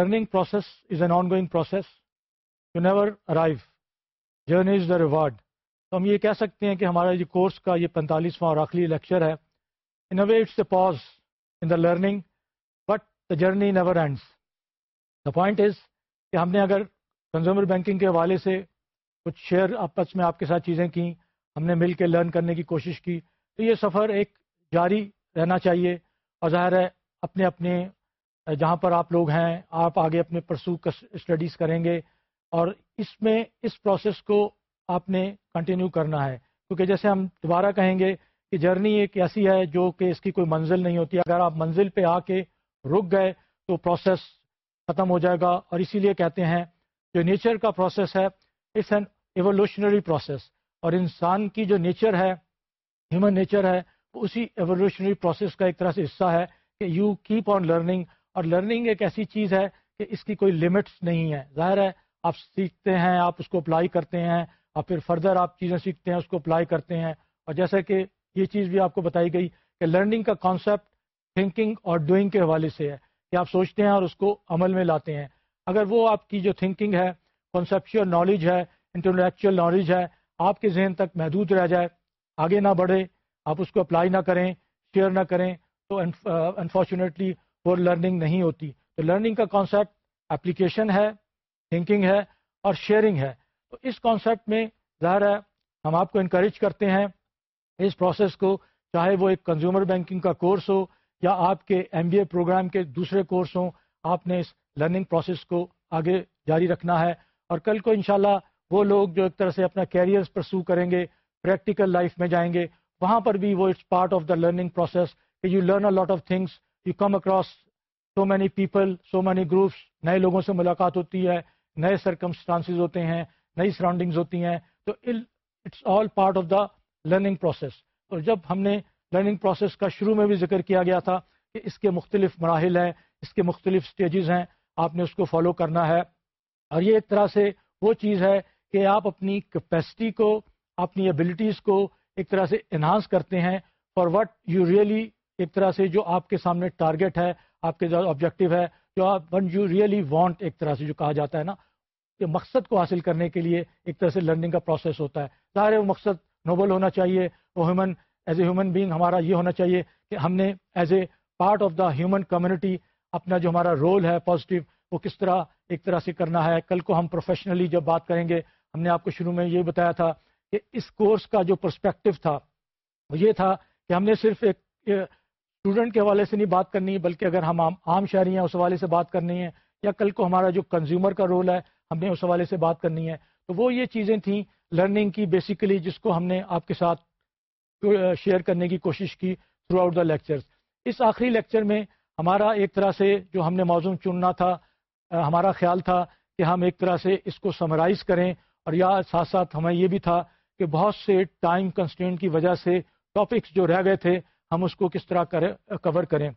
Learning process is an ongoing process you never arrive journey is the reward تو ہم یہ کہہ سکتے ہیں کہ ہمارا یہ کورس کا یہ پینتالیسواں اور آخری لیکچر ہے. In a way it's a pause in the learning but the journey never ends the point is کہ ہم نے اگر کنزیومر بینکنگ کے حوالے سے کچھ شیئر آپس میں آپ کے ساتھ چیزیں کی ہم نے مل کے لرن کرنے کی کوشش کی، تو یہ سفر ایک جاری رہنا چاہیے اور ظاہر ہے اپنے اپنے جہاں پر آپ لوگ ہیں، آپ آگے اپنے پرسو اسٹڈیز کریں گے اور اس میں، اس پروسیس کو آپ نے کنٹینیو کرنا ہے۔ کیونکہ جیسے ہم دوبارہ کہیں گے کہ جرنی ایک ایسی ہے جو کہ اس کی کوئی منزل نہیں ہوتی۔ اگر آپ منزل پہ آ کے رک گئے تو پروسیس ختم ہو جائے گا اور اسی لیے کہتے ہیں جو نیچر کا پروسیس ہے اٹس این ایولیوشنری پروسیس اور انسان کی جو نیچر ہے ہیومن نیچر ہے، وہ اسی ایولیوشنری پروسیس کا ایک طرح سے حصہ ہے کہ یو کیپ آن لرننگ اور لرننگ ایک ایسی چیز ہے کہ اس کی کوئی لمٹس نہیں ہے۔ ظاہر ہے، آپ سیکھتے ہیں، آپ اس کو اپلائی کرتے ہیں، اور پھر فردر آپ چیزیں سیکھتے ہیں، اس کو اپلائی کرتے ہیں۔ اور جیسا کہ یہ چیز بھی آپ کو بتائی گئی کہ لرننگ کا کانسیپٹ تھنکنگ اور ڈوئنگ کے حوالے سے ہے کہ آپ سوچتے ہیں اور اس کو عمل میں لاتے ہیں۔ اگر وہ آپ کی جو تھنکنگ ہے کانسیپچل نالج ہے انٹلیکچوئل نالج ہے، آپ کے ذہن تک محدود رہ جائے، آگے نہ بڑھے، آپ اس کو اپلائی نہ کریں شیئر نہ کریں، تو انفارچونیٹلی وہ لرننگ نہیں ہوتی۔ تو لرننگ کا کانسیپٹ اپلیکیشن ہے تھنکنگ ہے اور شیئرنگ ہے۔ تو اس کانسیپٹ میں ظاہر ہے ہم آپ کو انکریج کرتے ہیں اس پروسیس کو، چاہے وہ ایک کنزیومر بینکنگ کا کورس ہو یا آپ کے ایم بی اے پروگرام کے دوسرے کورس ہوں، آپ نے اس لرننگ پروسیس کو آگے جاری رکھنا ہے۔ اور کل کو انشاءاللہ وہ لوگ جو ایک طرح سے اپنا کیریئر پرسو کریں گے پریکٹیکل لائف میں جائیں گے، وہاں پر بھی وہ it's part of the learning process کہ you learn a lot of things you come across so many people so many groups نئے لوگوں سے ملاقات ہوتی ہے، نئے سرکمسٹانسز ہوتے ہیں، نئی سراؤنڈنگز ہوتی ہیں، تو it's all part of the learning process اور جب ہم نے لرننگ پروسیس کا شروع میں بھی ذکر کیا گیا تھا کہ اس کے مختلف مراحل ہیں، اس کے مختلف سٹیجز ہیں، آپ نے اس کو فالو کرنا ہے۔ اور یہ ایک طرح سے وہ چیز ہے کہ آپ اپنی کیپیسٹی کو، اپنی ایبلٹیز کو ایک طرح سے انہانس کرتے ہیں فار وٹ یو ریئلی ایک طرح سے جو آپ کے سامنے ٹارگیٹ ہے، آپ کے جو آبجیکٹو ہے، جو آپ ون یو ریئلی وانٹ ایک طرح سے جو کہا جاتا ہے نا، کہ مقصد کو حاصل کرنے کے لیے ایک طرح سے لرننگ کا پروسیس ہوتا ہے۔ ظاہر ہے وہ مقصد نوبل ہونا چاہیے، وہ human as a human being ہمارا یہ ہونا چاہیے کہ ہم نے as a part of the human community اپنا جو ہمارا رول ہے پازیٹیو وہ کس طرح ایک طرح سے کرنا ہے۔ کل کو ہم پروفیشنلی جب بات کریں گے، ہم نے آپ کو شروع میں یہ بتایا تھا کہ اس کورس کا جو پرسپیکٹو تھا، وہ یہ تھا کہ ہم نے صرف ایک اسٹوڈنٹ کے حوالے سے نہیں بات کرنی، بلکہ اگر ہم عام شہری ہیں، اس حوالے سے بات کرنی ہے، یا کل کو ہمارا جو کنزیومر کا رول ہے، ہم نے اس حوالے سے بات کرنی ہے۔ تو وہ یہ چیزیں تھیں لرننگ کی بیسیکلی جس کو ہم نے آپ کے ساتھ شیئر کرنے کی کوشش کی تھرو آؤٹ دا لیکچرز اس آخری لیکچر میں ہمارا ایک طرح سے جو ہم نے موضوع چننا تھا ہمارا خیال تھا کہ ہم ایک طرح سے اس کو سمرائز کریں۔ اور یا ساتھ ساتھ ہمیں یہ بھی تھا کہ بہت سے ٹائم کنسٹینٹ کی وجہ سے ٹاپکس جو رہ گئے تھے ہم اس کو کس طرح کور کریں۔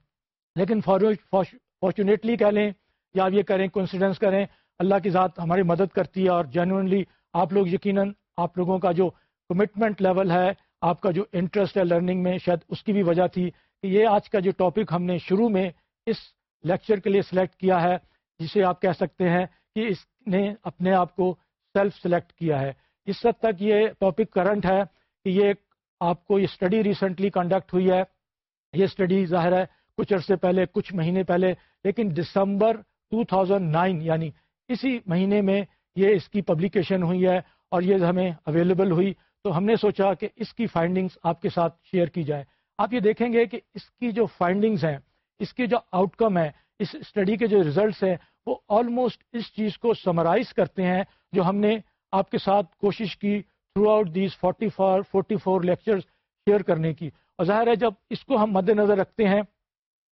لیکن فارچونیٹلی کہہ لیں یا آپ یہ کریں کانسیڈنس کریں، اللہ کی ذات ہماری مدد کرتی ہے اور جینونلی آپ لوگ یقیناً آپ لوگوں کا جو کمٹمنٹ لیول ہے، آپ کا جو انٹرسٹ ہے لرننگ میں، شاید اس کی بھی وجہ تھی کہ یہ آج کا جو ٹاپک ہم نے شروع میں اس لیکچر کے لیے سلیکٹ کیا ہے، جسے آپ کہہ سکتے ہیں کہ اس نے اپنے آپ کو سیلف سلیکٹ کیا ہے۔ اس حد تک یہ ٹاپک کرنٹ ہے کہ یہ آپ کو یہ اسٹڈی ریسنٹلی کنڈکٹ ہوئی ہے. یہ اسٹڈی ظاہر ہے کچھ عرصے پہلے، کچھ مہینے پہلے، لیکن دسمبر 2009 یعنی اسی مہینے میں یہ اس کی پبلیکیشن ہوئی ہے اور یہ ہمیں اویلیبل ہوئی تو ہم نے سوچا کہ اس کی فائنڈنگز آپ کے ساتھ شیئر کی جائے۔ آپ یہ دیکھیں گے کہ اس کی جو فائنڈنگز ہیں، اس کی جو آؤٹ کم ہے اس اسٹڈی کے جو ریزلٹس ہیں، وہ آلموسٹ اس چیز کو سمرائز کرتے ہیں جو ہم نے آپ کے ساتھ کوشش کی throughout these forty four forty four lecture share کرنے کی۔ اور ظاہر ہے جب اس کو ہم مد نظر رکھتے ہیں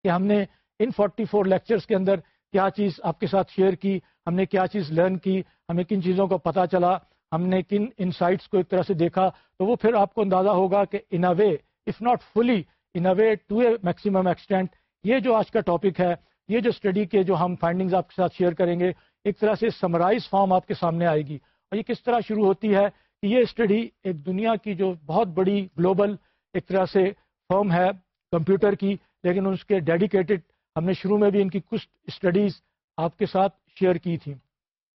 کہ ہم نے ان فورٹی فور لیکچرس کے اندر کیا چیز آپ کے ساتھ شیئر کی، ہم نے کیا چیز لرن کی، ہمیں کن چیزوں کو پتہ چلا، ہم نے کن انسائٹس کو ایک طرح سے دیکھا، تو وہ پھر آپ کو اندازہ ہوگا کہ in a way if not fully in a way to a maximum extent یہ جو آج کا ٹاپک ہے، یہ جو اسٹڈی کے جو ہم فائنڈنگز آپ کے ساتھ شیئر کریں گے، ایک طرح سے سمرائز فارم آپ کے سامنے آئے گی۔ اور یہ کس طرح شروع ہوتی ہے؟ یہ اسٹڈی ایک دنیا کی جو بہت بڑی گلوبل ایک طرح سے فرم ہے کمپیوٹر کی، لیکن اس کے ڈیڈیکیٹڈ ہم نے شروع میں بھی ان کی کچھ اسٹڈیز آپ کے ساتھ شیئر کی تھی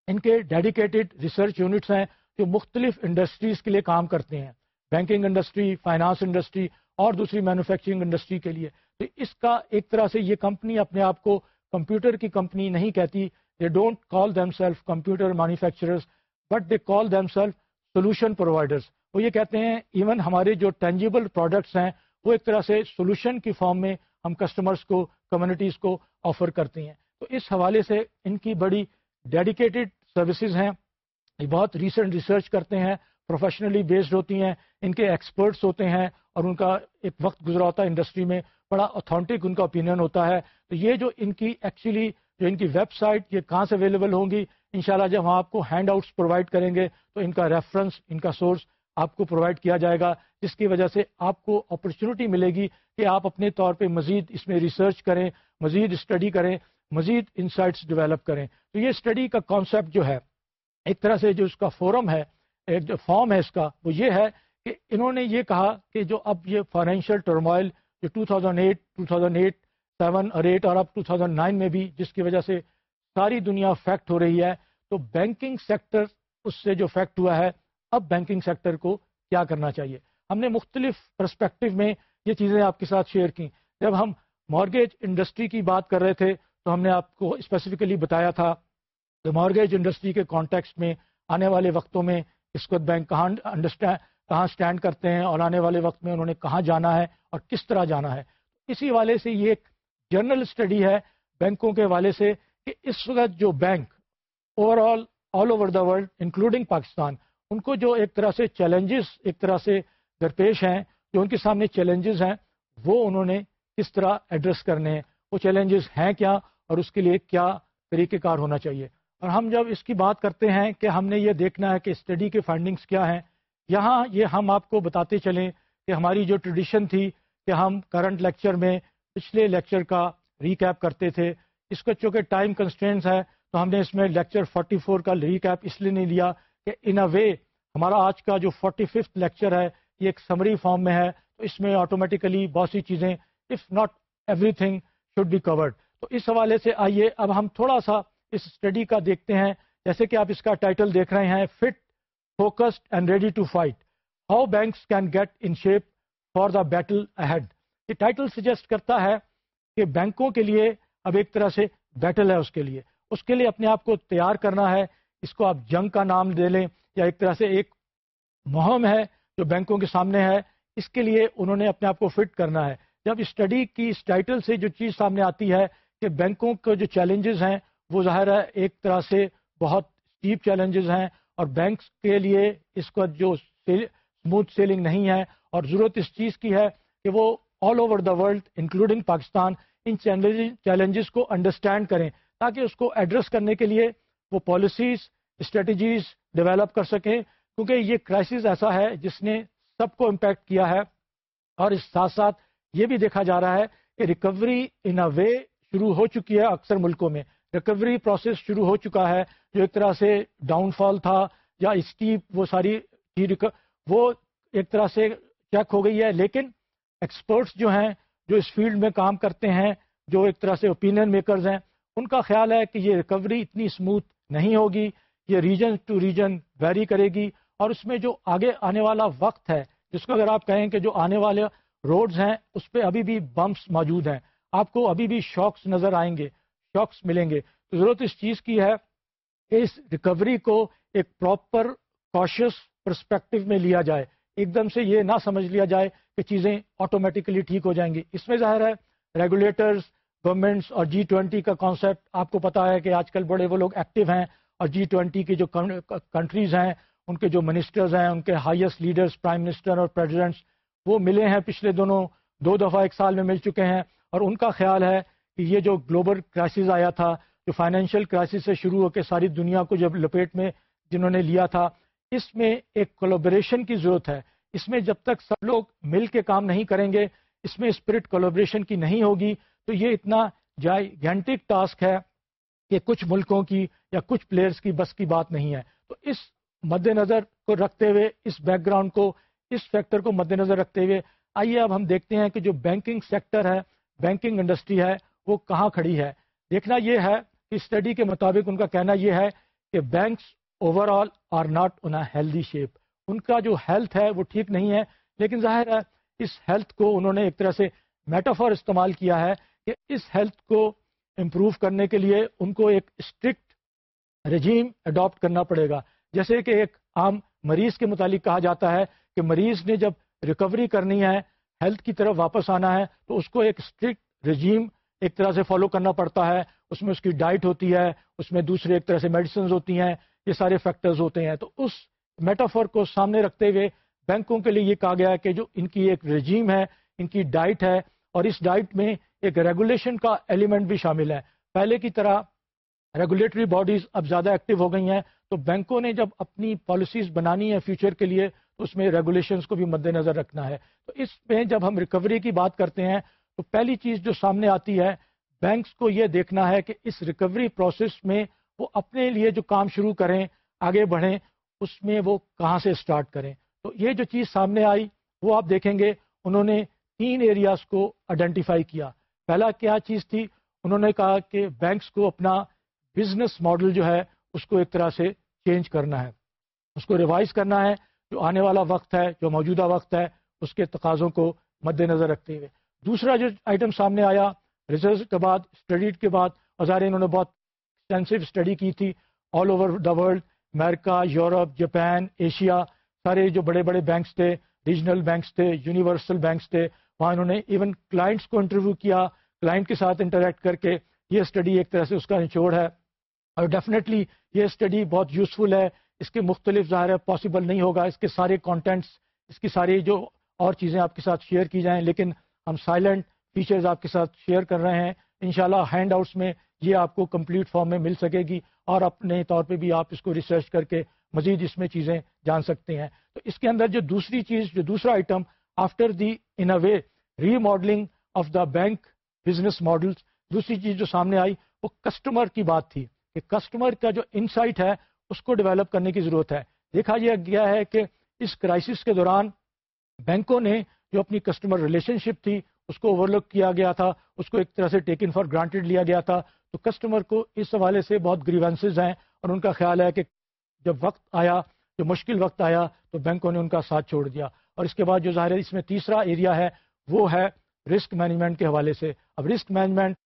ان کے ڈیڈیکیٹڈ ریسرچ یونٹس ہیں جو مختلف انڈسٹریز کے لیے کام کرتے ہیں۔ بینکنگ انڈسٹری، فائنانس انڈسٹری اور دوسری مینوفیکچرنگ انڈسٹری کے لیے۔ تو اس کا ایک طرح سے یہ کمپنی اپنے آپ کو کمپیوٹر کی کمپنی نہیں کہتی۔ They don't call them self computer manufacturers but they call them self solution providers وہ یہ کہتے ہیں ایون ہمارے جو ٹینجیبل پروڈکٹس ہیں، وہ ایک طرح سے سولوشن کی فارم میں ہم کسٹمرس کو کمیونٹیز کو آفر کرتے ہیں۔ تو اس حوالے سے ان کی بڑی ڈیڈیکیٹڈ سروسز ہیں۔ یہ بہت ریسنٹ ریسرچ کرتے ہیں پروفیشنلی بیسڈ ہوتی ہیں، ان کے ایکسپرٹس ہوتے ہیں اور ان کا ایک وقت گزرا ہوتا ہے انڈسٹری میں۔ بڑا اتھینٹک ان کا اوپینین ہوتا ہے۔ تو یہ جو ان کی ایکچولی جو ان کی ویب سائٹ یہ کہاں سے اویلیبل ہوں گی؟ انشاءاللہ جب ہم آپ کو ہینڈ آؤٹس پرووائڈ کریں گے تو ان کا ریفرنس، ان کا سورس آپ کو پرووائڈ کیا جائے گا، جس کی وجہ سے آپ کو اپرچونیٹی ملے گی کہ آپ اپنے طور پہ مزید اس میں ریسرچ کریں، مزید اسٹڈی کریں، مزید انسائٹس ڈیولپ کریں۔ تو یہ اسٹڈی کا کانسیپٹ جو ہے، ایک طرح سے جو اس کا فورم ہے، ایک جو فارم ہے اس کا، وہ یہ ہے کہ انہوں نے یہ کہا کہ جو اب یہ فائنینشیل ٹرمائل جو 2008 2008 سیون اور ایٹ اور اب 2009 میں بھی، جس کی وجہ سے ساری دنیا فیکٹ ہو رہی ہے تو بینکنگ سیکٹر اس سے جو فیکٹ ہوا ہے، اب بینکنگ سیکٹر کو کیا کرنا چاہیے؟ ہم نے مختلف پرسپیکٹو میں یہ چیزیں آپ کے ساتھ شیئر کی جب ہم مارگیج انڈسٹری کی بات کر رہے تھے، تو ہم نے آپ کو اسپیسیفکلی بتایا تھا کہ مارگیج انڈسٹری کے کانٹیکس میں آنے والے وقتوں میں اس وقت بینک کہاں انڈرسٹینڈ کہاں اسٹینڈ کرتے ہیں اور آنے والے وقت میں انہوں نے کہاں جانا ہے اور کس طرح جانا ہے۔ اسی والے سے یہ ایک جرنل اسٹڈی ہے بینکوں کے والے سے کہ اس وقت جو bank overall all over the world including Pakistan ان کو جو ایک طرح سے چیلنجز ایک طرح سے درپیش ہیں، جو ان کے سامنے چیلنجز ہیں، وہ انہوں نے کس طرح ایڈریس کرنے ہیں؟ وہ چیلنجز ہیں کیا؟ اور اس کے لیے کیا طریقہ کار ہونا چاہیے؟ اور ہم جب اس کی بات کرتے ہیں کہ ہم نے یہ دیکھنا ہے کہ اسٹڈی کے فائنڈنگس کیا ہیں، یہاں یہ ہم آپ کو بتاتے چلیں کہ ہماری جو ٹریڈیشن تھی کہ ہم کرنٹ لیکچر میں پچھلے لیکچر کا ریکیپ کرتے تھے، اس کو چونکہ ٹائم کنسٹینس ہے تو ہم نے اس میں لیکچر 44 کا ریکیپ اس لیے نہیں لیا کہ ان اے وے ہمارا آج کا جو 45 لیکچر ہے یہ ایک سمری فارم میں ہے، تو اس میں آٹومیٹیکلی بہت سی چیزیں if not everything should be covered تو اس حوالے سے آئیے، اب ہم تھوڑا سا اس اسٹڈی کا دیکھتے ہیں۔ جیسے کہ آپ اس کا ٹائٹل دیکھ رہے ہیں fit focused and ready to fight how banks can get in shape for the battle ahead یہ ٹائٹل سجیسٹ کرتا ہے کہ بینکوں کے لیے اب ایک طرح سے بیٹل ہے اس کے لیے۔ اس کے لیے اپنے آپ کو تیار کرنا ہے۔ اس کو آپ جنگ کا نام دے لیں یا ایک طرح سے ایک مہم ہے جو بینکوں کے سامنے ہے، اس کے لیے انہوں نے اپنے آپ کو فٹ کرنا ہے۔ جب اسٹڈی کی اس ٹائٹل سے جو چیز سامنے آتی ہے کہ بینکوں کے جو چیلنجز ہیں، وہ ظاہر ہے ایک طرح سے بہت اسٹیپ چیلنجز ہیں اور بینکس کے لیے اس کا جو اسموتھ سیلنگ نہیں ہے۔ اور ضرورت اس چیز کی ہے کہ وہ all over the world including Pakistan, in challenges کو انڈرسٹینڈ کریں۔ تاکہ اس کو ایڈریس کرنے کے لیے وہ پالیسیز اسٹریٹجیز ڈیولپ کر سکیں، کیونکہ یہ کرائسس ایسا ہے جس نے سب کو امپیکٹ کیا ہے۔ اور اس ساتھ ساتھ یہ بھی دیکھا جا رہا ہے کہ ریکوری ان اے وے شروع ہو چکی ہے اکثر ملکوں میں۔ ریکوری پروسیس شروع ہو چکا ہے، جو ایک طرح سے ڈاؤن فال تھا یا اسٹیپ وہ ساری وہ ایک طرح سے چیک ہو گئی ہے۔ لیکن ایکسپرٹس جو ہیں، جو اس فیلڈ میں کام کرتے ہیں، جو ایک طرح سے اوپینین میکرز ہیں ان کا خیال ہے کہ یہ ریکوری اتنی اسموتھ نہیں ہوگی، یہ ریجن ٹو ریجن ویری کرے گی اور اس میں جو آگے آنے والا وقت ہے، جس کو اگر آپ کہیں کہ جو آنے والے روڈز ہیں، اس پہ ابھی بھی بمپس موجود ہیں۔ آپ کو ابھی بھی شاکس نظر آئیں گے شاکس ملیں گے۔ تو ضرورت اس چیز کی ہے کہ اس ریکوری کو ایک پراپر کوشس پرسپیکٹو میں لیا جائے۔ ایک دم سے یہ نہ سمجھ لیا جائے کہ چیزیں آٹومیٹکلی ٹھیک ہو جائیں گی۔ اس میں ظاہر ہے ریگولیٹرز گورنمنٹس اور جی ٹوینٹی کا کانسیپٹ آپ کو پتا ہے کہ آج کل بڑے وہ لوگ ایکٹیو ہیں اور جی ٹوینٹی کی جو کنٹریز ہیں، ان کے جو منسٹرز ہیں، ان کے ہائیسٹ لیڈرز پرائم منسٹر اور پریزیڈنٹس وہ ملے ہیں پچھلے دونوں دو دفعہ ایک سال میں مل چکے ہیں۔ اور ان کا خیال ہے کہ یہ جو گلوبل کرائسس آیا تھا، جو فائنینشیل کرائسس سے شروع ہو کے ساری دنیا کو جب لپیٹ میں جنہوں نے لیا تھا، اس میں ایک کولوبریشن کی ضرورت ہے۔ اس میں جب تک سب لوگ مل کے کام نہیں کریں گے، اس میں اسپرٹ کولوبریشن کی نہیں ہوگی۔ تو یہ اتنا جائنٹک ٹاسک ہے کہ کچھ ملکوں کی یا کچھ پلیئرز کی بس کی بات نہیں ہے۔ تو اس مد نظر کو رکھتے ہوئے، اس بیک گراؤنڈ کو، اس فیکٹر کو مد نظر رکھتے ہوئے، آئیے اب ہم دیکھتے ہیں کہ جو بینکنگ سیکٹر ہے بینکنگ انڈسٹری ہے، وہ کہاں کھڑی ہے۔ دیکھنا یہ ہے کہ اسٹڈی کے مطابق ان کا کہنا یہ ہے کہ banks overall are not in healthy shape ان کا جو ہیلتھ ہے، وہ ٹھیک نہیں ہے۔ لیکن ظاہر ہے، اس ہیلتھ کو انہوں نے ایک طرح سے میٹافور استعمال کیا ہے کہ اس ہیلتھ کو امپروو کرنے کے لیے ان کو ایک اسٹرکٹ رجیم اڈاپٹ کرنا پڑے گا۔ جیسے کہ ایک عام مریض کے متعلق کہا جاتا ہے کہ مریض نے جب ریکوری کرنی ہے ہیلتھ کی طرف واپس آنا ہے، تو اس کو ایک اسٹرکٹ رجیم ایک طرح سے فالو کرنا پڑتا ہے۔ اس میں اس کی ڈائٹ ہوتی ہے، اس میں دوسرے ایک طرح سے میڈیسنز ہوتی ہیں، یہ سارے فیکٹرز ہوتے ہیں۔ تو اس میٹافور کو سامنے رکھتے ہوئے بینکوں کے لیے یہ کہا گیا ہے کہ جو ان کی ایک رجیم ہے، ان کی ڈائٹ ہے اور اس ڈائٹ میں ایک ریگولیشن کا ایلیمنٹ بھی شامل ہے۔ پہلے کی طرح ریگولیٹری باڈیز اب زیادہ ایکٹیو ہو گئی ہیں۔ تو بینکوں نے جب اپنی پالیسیز بنانی ہے فیوچر کے لیے، تو اس میں ریگولیشنز کو بھی مد نظر رکھنا ہے۔ تو اس میں جب ہم ریکوری کی بات کرتے ہیں، تو پہلی چیز جو سامنے آتی ہے، بینکس کو یہ دیکھنا ہے کہ اس ریکوری پروسیس میں وہ اپنے لیے جو کام شروع کریں، آگے بڑھیں، اس میں وہ کہاں سے اسٹارٹ کریں۔ تو یہ جو چیز سامنے آئی، وہ آپ دیکھیں گے، انہوں نے تین ایریاز کو آئیڈینٹیفائی کیا۔ پہلا کیا چیز تھی؟ انہوں نے کہا کہ بینکس کو اپنا بزنس ماڈل جو ہے، اس کو ایک طرح سے چینج کرنا ہے۔ اس کو ریوائز کرنا ہے۔ جو آنے والا وقت ہے، جو موجودہ وقت ہے، اس کے تقاضوں کو مد نظر رکھتے ہوئے۔ دوسرا جو آئٹم سامنے آیا ریسرچ کے بعد اسٹڈی کے بعد ہزار انہوں نے بہت ایکسٹینسو اسٹڈی کی تھی۔ آل اوور دا ورلڈ امریکہ یورپ جاپان ایشیا سارے جو بڑے بڑے بینکس تھے ریجنل بینکس تھے یونیورسل بینکس تھے۔ وہاں انہوں نے ایون کلائنٹس کو انٹرویو کیا کلائنٹ کے ساتھ انٹریکٹ کر کے یہ اسٹڈی ایک طرح سے اس کا نچوڑ ہے۔ اور ڈیفینیٹلی یہ اسٹڈی بہت یوزفل ہے۔ اس کے مختلف ظاہر ہے پاسبل نہیں ہوگا۔ اس کے سارے کانٹینٹس اس کی ساری جو اور چیزیں آپ کے ساتھ شیئر کی جائیں، لیکن ہم سائلنٹ فیچرز آپ کے ساتھ شیئر کر رہے ہیں۔ انشاءاللہ ہینڈ آؤٹس میں یہ آپ کو کمپلیٹ فارم میں مل سکے گی اور اپنے طور پہ بھی آپ اس کو ریسرچ کر کے مزید اس میں چیزیں جان سکتے ہیں۔ تو اس کے اندر جو دوسری چیز، جو دوسرا item after the in a way remodelling of the bank business models دوسری چیز جو سامنے آئی، وہ کسٹمر کی بات تھی کہ کسٹمر کا جو انسائٹ ہے، اس کو ڈیولپ کرنے کی ضرورت ہے. دیکھا یہ گیا ہے کہ اس کرائسس کے دوران بینکوں نے جو اپنی کسٹمر ریلیشن شپ تھی، اس کو اوور لک کیا گیا تھا، اس کو ایک طرح سے ٹیکن فار گرانٹیڈ لیا گیا تھا. تو کسٹمر کو اس حوالے سے بہت گریونسز ہیں اور ان کا خیال ہے کہ جب وقت آیا، جو مشکل وقت آیا، تو بینکوں نے ان کا ساتھ چھوڑ دیا. اور اس کے بعد جو ظاہر ہے اس میں تیسرا ایریا ہے، وہ ہے رسک مینجمنٹ کے حوالے سے۔ اب risk management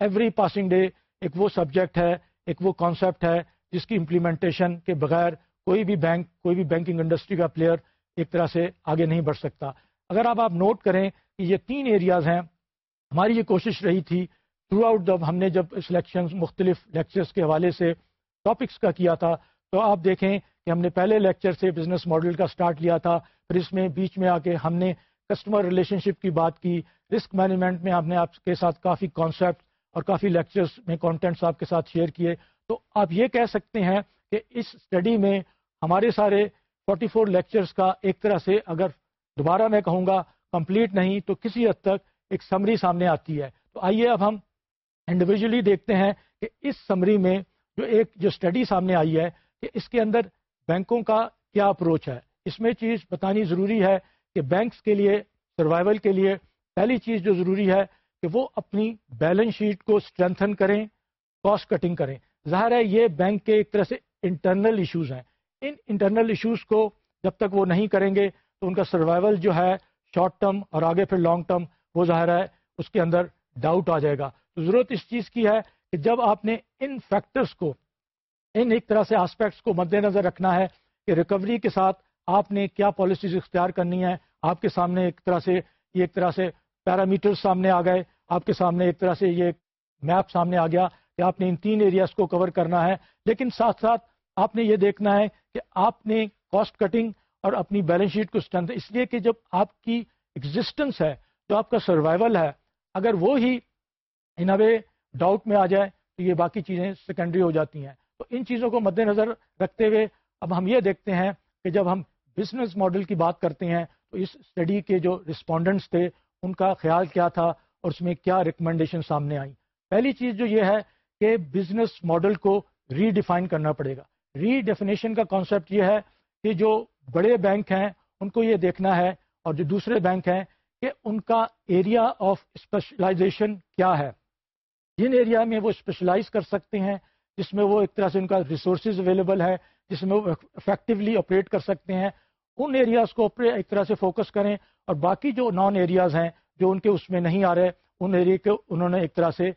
every passing day ایک وہ سبجیکٹ ہے، ایک وہ کانسیپٹ ہے جس کی امپلیمنٹیشن کے بغیر کوئی بھی بینک کوئی بھی بینکنگ انڈسٹری کا پلیئر ایک طرح سے آگے نہیں بڑھ سکتا۔ اگر آپ آپ نوٹ کریں کہ یہ تین ایریاز ہیں، ہماری یہ کوشش رہی تھی۔ تھرو آؤٹ جب ہم نے جب سلیکشن مختلف لیکچرز کے حوالے سے ٹاپکس کا کیا تھا، تو آپ دیکھیں کہ ہم نے پہلے لیکچر سے بزنس ماڈل کا سٹارٹ لیا تھا، پھر اس میں بیچ میں آ کے ہم نے کسٹمر ریلیشن شپ کی بات کی، رسک مینجمنٹ میں ہم نے آپ کے ساتھ کافی کانسیپٹ اور کافی لیکچرز میں کانٹینٹس آپ کے ساتھ شیئر کیے۔ تو آپ یہ کہہ سکتے ہیں کہ اس اسٹڈی میں ہمارے سارے 44 فور لیکچرس کا ایک طرح سے اگر دوبارہ میں کہوں گا کمپلیٹ نہیں، تو کسی حد تک ایک سمری سامنے آتی ہے۔ تو آئیے اب ہم انڈیویجلی دیکھتے ہیں کہ اس سمری میں جو ایک جو اسٹڈی سامنے آئی ہے کہ اس کے اندر بینکوں کا کیا اپروچ ہے؟ اس میں چیز بتانی ضروری ہے کہ بینکس کے لیے، سروائول کے لیے پہلی چیز جو ضروری ہے کہ وہ اپنی بیلنس شیٹ کو اسٹرینتھن کریں، کاسٹ کٹنگ کریں۔ ظاہر ہے یہ بینک کے ایک طرح سے انٹرنل ایشوز ہیں۔ ان انٹرنل ایشوز کو جب تک وہ نہیں کریں گے تو ان کا سروائول جو ہے شارٹ ٹرم اور آگے پھر لانگ ٹرم، وہ ظاہر ہے اس کے اندر ڈاؤٹ آ جائے گا۔ تو ضرورت اس چیز کی ہے کہ جب آپ نے ان فیکٹرز کو ان ایک طرح سے آسپیکٹس کو مد نظر رکھنا ہے کہ ریکوری کے ساتھ آپ نے کیا پالیسیز اختیار کرنی ہے آپ کے سامنے ایک طرح سے یہ ایک طرح سے پیرامیٹر سامنے آ گئے۔ آپ کے سامنے ایک طرح سے یہ میپ سامنے آ گیا کہ آپ نے ان تین ایریاز کو کور کرنا ہے۔ لیکن ساتھ ساتھ آپ نے یہ دیکھنا ہے کہ آپ نے کاسٹ کٹنگ اور اپنی بیلنس شیٹ کو اسٹرینتھ اس لیے کہ جب آپ کی ایگزسٹنس ہے، جو آپ کا سروائول ہے، اگر وہ ہی ان وے ڈاؤٹ میں آ جائے تو یہ باقی چیزیں سیکنڈری ہو جاتی ہیں۔ تو ان چیزوں کو مد نظر رکھتے ہوئے اب ہم یہ دیکھتے ہیں کہ جب ہم بزنس ماڈل کی بات کرتے ہیں تو اس اسٹڈی کے جو رسپونڈنٹس تھے، ان کا خیال کیا تھا اور اس میں کیا ریکمنڈیشن سامنے آئی پہلی چیز جو یہ ہے کہ بزنس ماڈل کو ری ڈیفائن کرنا پڑے گا۔ ری ڈیفینیشن کا کانسیپٹ یہ ہے کہ جو بڑے بینک ہیں، ان کو یہ دیکھنا ہے اور جو دوسرے بینک ہیں کہ ان کا ایریا آف اسپیشلائزیشن کیا ہے۔ جن ایریا میں وہ اسپیشلائز کر سکتے ہیں جس میں وہ ایک طرح سے ان کا ریسورسز اویلیبل ہے، جس میں وہ افیکٹولی آپریٹ کر سکتے ہیں۔ ان ایریاز کو ایک طرح سے فوکس کریں اور باقی جو نان ایریاز ہیں، جو ان کے اس میں نہیں آ رہے، ان ایریا کو انہوں نے ایک طرح سے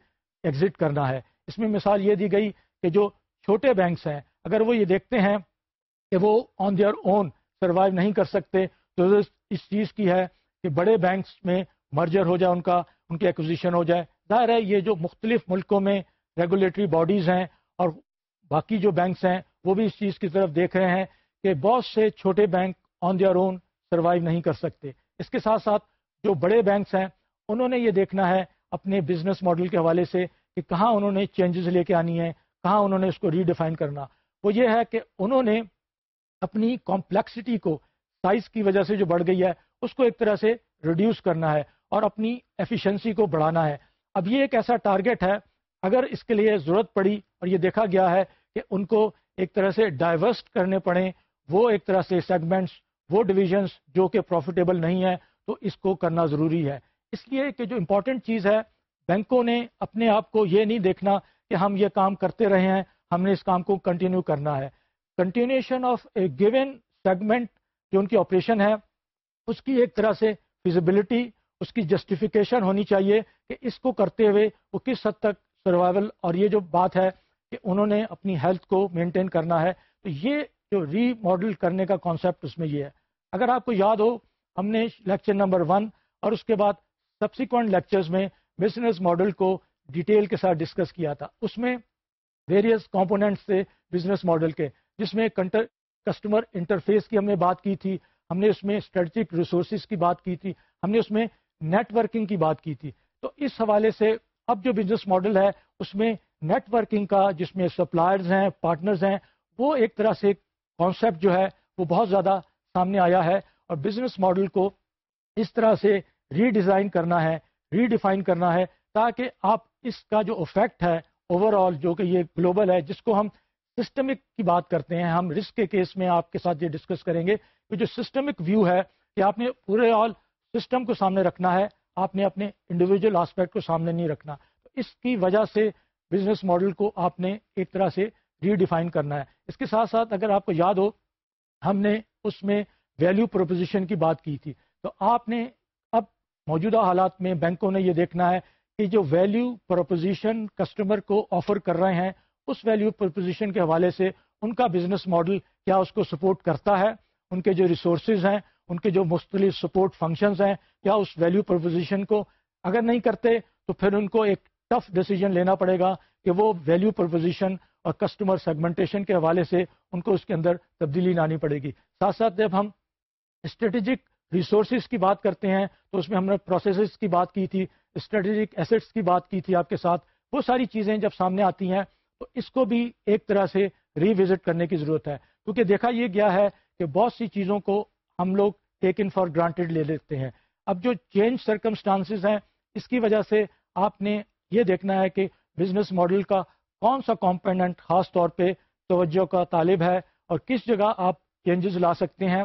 ایگزٹ کرنا ہے۔ اس میں مثال یہ دی گئی کہ جو چھوٹے بینکس ہیں، اگر وہ یہ دیکھتے ہیں کہ وہ آن دیئر اون سروائیو نہیں کر سکتے، تو اس چیز کی ہے کہ بڑے بینکس میں مرجر ہو جائے، ان کا، ان کی ایکوزیشن ہو جائے۔ ظاہر ہے، یہ جو مختلف ملکوں میں ریگولیٹری باڈیز ہیں اور باقی جو بینکس ہیں، وہ بھی اس چیز کی طرف دیکھ رہے ہیں کہ بہت سے چھوٹے bank on their own survive نہیں کر سکتے۔ اس کے ساتھ ساتھ جو بڑے بینکس ہیں، انہوں نے یہ دیکھنا ہے اپنے بزنس ماڈل کے حوالے سے کہ کہاں انہوں نے چینجز لے کے آنی ہے کہاں انہوں نے اس کو ریڈیفائن کرنا۔ وہ یہ ہے کہ انہوں نے اپنی کمپلیکسٹی کو سائز کی وجہ سے جو بڑھ گئی ہے، اس کو ایک طرح سے ریڈیوس کرنا ہے اور اپنی ایفیشنسی کو بڑھانا ہے۔ اب یہ ایک ایسا ٹارگیٹ ہے اگر اس کے لیے ضرورت پڑی اور یہ دیکھا گیا ہے کہ ان کو ایک طرح سے ڈائیورسٹ کرنے پڑیں، وہ ایک طرح سے سیگمنٹس وہ ڈویژنس جو کہ پروفیٹیبل نہیں ہے تو اس کو کرنا ضروری ہے۔ اس لیے کہ جو امپورٹنٹ چیز ہے، بینکوں نے اپنے آپ کو یہ نہیں دیکھنا کہ ہم یہ کام کرتے رہے ہیں، ہم نے اس کام کو کنٹینیو کرنا ہے۔ Continuation of a given segment جو ان کی آپریشن ہے، اس کی ایک طرح سے فیزیبلٹی اس کی جسٹیفیکیشن ہونی چاہیے کہ اس کو کرتے ہوئے وہ کس حد تک سروائول، اور یہ جو بات ہے کہ انہوں نے اپنی ہیلتھ کو مینٹین کرنا ہے، تو یہ جو ری ماڈل کرنے کا کانسیپٹ اس میں یہ ہے۔ اگر آپ کو یاد ہو، ہم نے لیکچر نمبر ون اور اس کے بعد سبسیکوینٹ لیکچرز میں بزنس ماڈل کو ڈیٹیل کے ساتھ ڈسکس کیا تھا۔ اس میں ویریس کمپوننٹس تھے بزنس ماڈل کے، جس میں کسٹمر انٹرفیس کی ہم نے بات کی تھی، ہم نے اس میں اسٹریٹجک ریسورسز کی بات کی تھی، ہم نے اس میں نیٹ ورکنگ کی بات کی تھی۔ تو اس حوالے سے اب جو بزنس ماڈل ہے، اس میں نیٹ ورکنگ کا، جس میں سپلائرز ہیں پارٹنرز ہیں، وہ ایک طرح سے کانسیپٹ جو ہے، وہ بہت زیادہ سامنے آیا ہے اور بزنس ماڈل کو اس طرح سے ری ڈیزائن کرنا ہے ری ڈیفائن کرنا ہے تاکہ آپ اس کا جو افیکٹ ہے اوور آل جو کہ یہ گلوبل ہے، جس کو ہم سسٹمک کی بات کرتے ہیں، ہم رسک کے کیس میں آپ کے ساتھ یہ ڈسکس کریں گے کہ جو سسٹمک ویو ہے، کہ آپ نے پورے آل سسٹم کو سامنے رکھنا ہے آپ نے اپنے انڈیویجل آسپیکٹ کو سامنے نہیں رکھنا۔ اس کی وجہ سے بزنس ماڈل کو آپ نے ایک طرح سے ری ڈیفائن کرنا ہے۔ اس کے ساتھ ساتھ اگر آپ کو یاد ہو، ہم نے اس میں ویلیو پروپوزیشن کی بات کی تھی۔ تو آپ نے اب موجودہ حالات میں بینکوں نے یہ دیکھنا ہے کہ جو ویلیو پروپوزیشن کسٹمر کو آفر کر رہے ہیں، اس ویلیو پروپوزیشن کے حوالے سے ان کا بزنس ماڈل کیا اس کو سپورٹ کرتا ہے؟ ان کے جو ریسورسز ہیں ان کے جو مختلف سپورٹ فنکشنز ہیں، کیا اس ویلیو پروپوزیشن کو اگر نہیں کرتے، تو پھر ان کو ایک ٹف ڈیسیجن لینا پڑے گا کہ وہ ویلیو پروپوزیشن اور کسٹمر سیگمنٹیشن کے حوالے سے ان کو اس کے اندر تبدیلی لانی پڑے گی۔ ساتھ ساتھ جب ہم اسٹریٹجک ریسورسز کی بات کرتے ہیں، تو اس میں ہم نے پروسیسز کی بات کی تھی اسٹریٹجک ایسٹس کی بات کی تھی آپ کے ساتھ، وہ ساری چیزیں جب سامنے آتی ہیں، تو اس کو بھی ایک طرح سے ری وزٹ کرنے کی ضرورت ہے۔ کیونکہ دیکھا یہ گیا ہے کہ بہت سی چیزوں کو ہم لوگ ٹیکن فار گرانٹیڈ لے لیتے ہیں۔ اب جو چینج سرکمسٹانسز ہیں، اس کی وجہ سے آپ نے یہ دیکھنا ہے کہ بزنس ماڈل کا کون سا کمپوننٹ خاص طور پہ توجہ کا طالب ہے اور کس جگہ آپ چینجز لا سکتے ہیں۔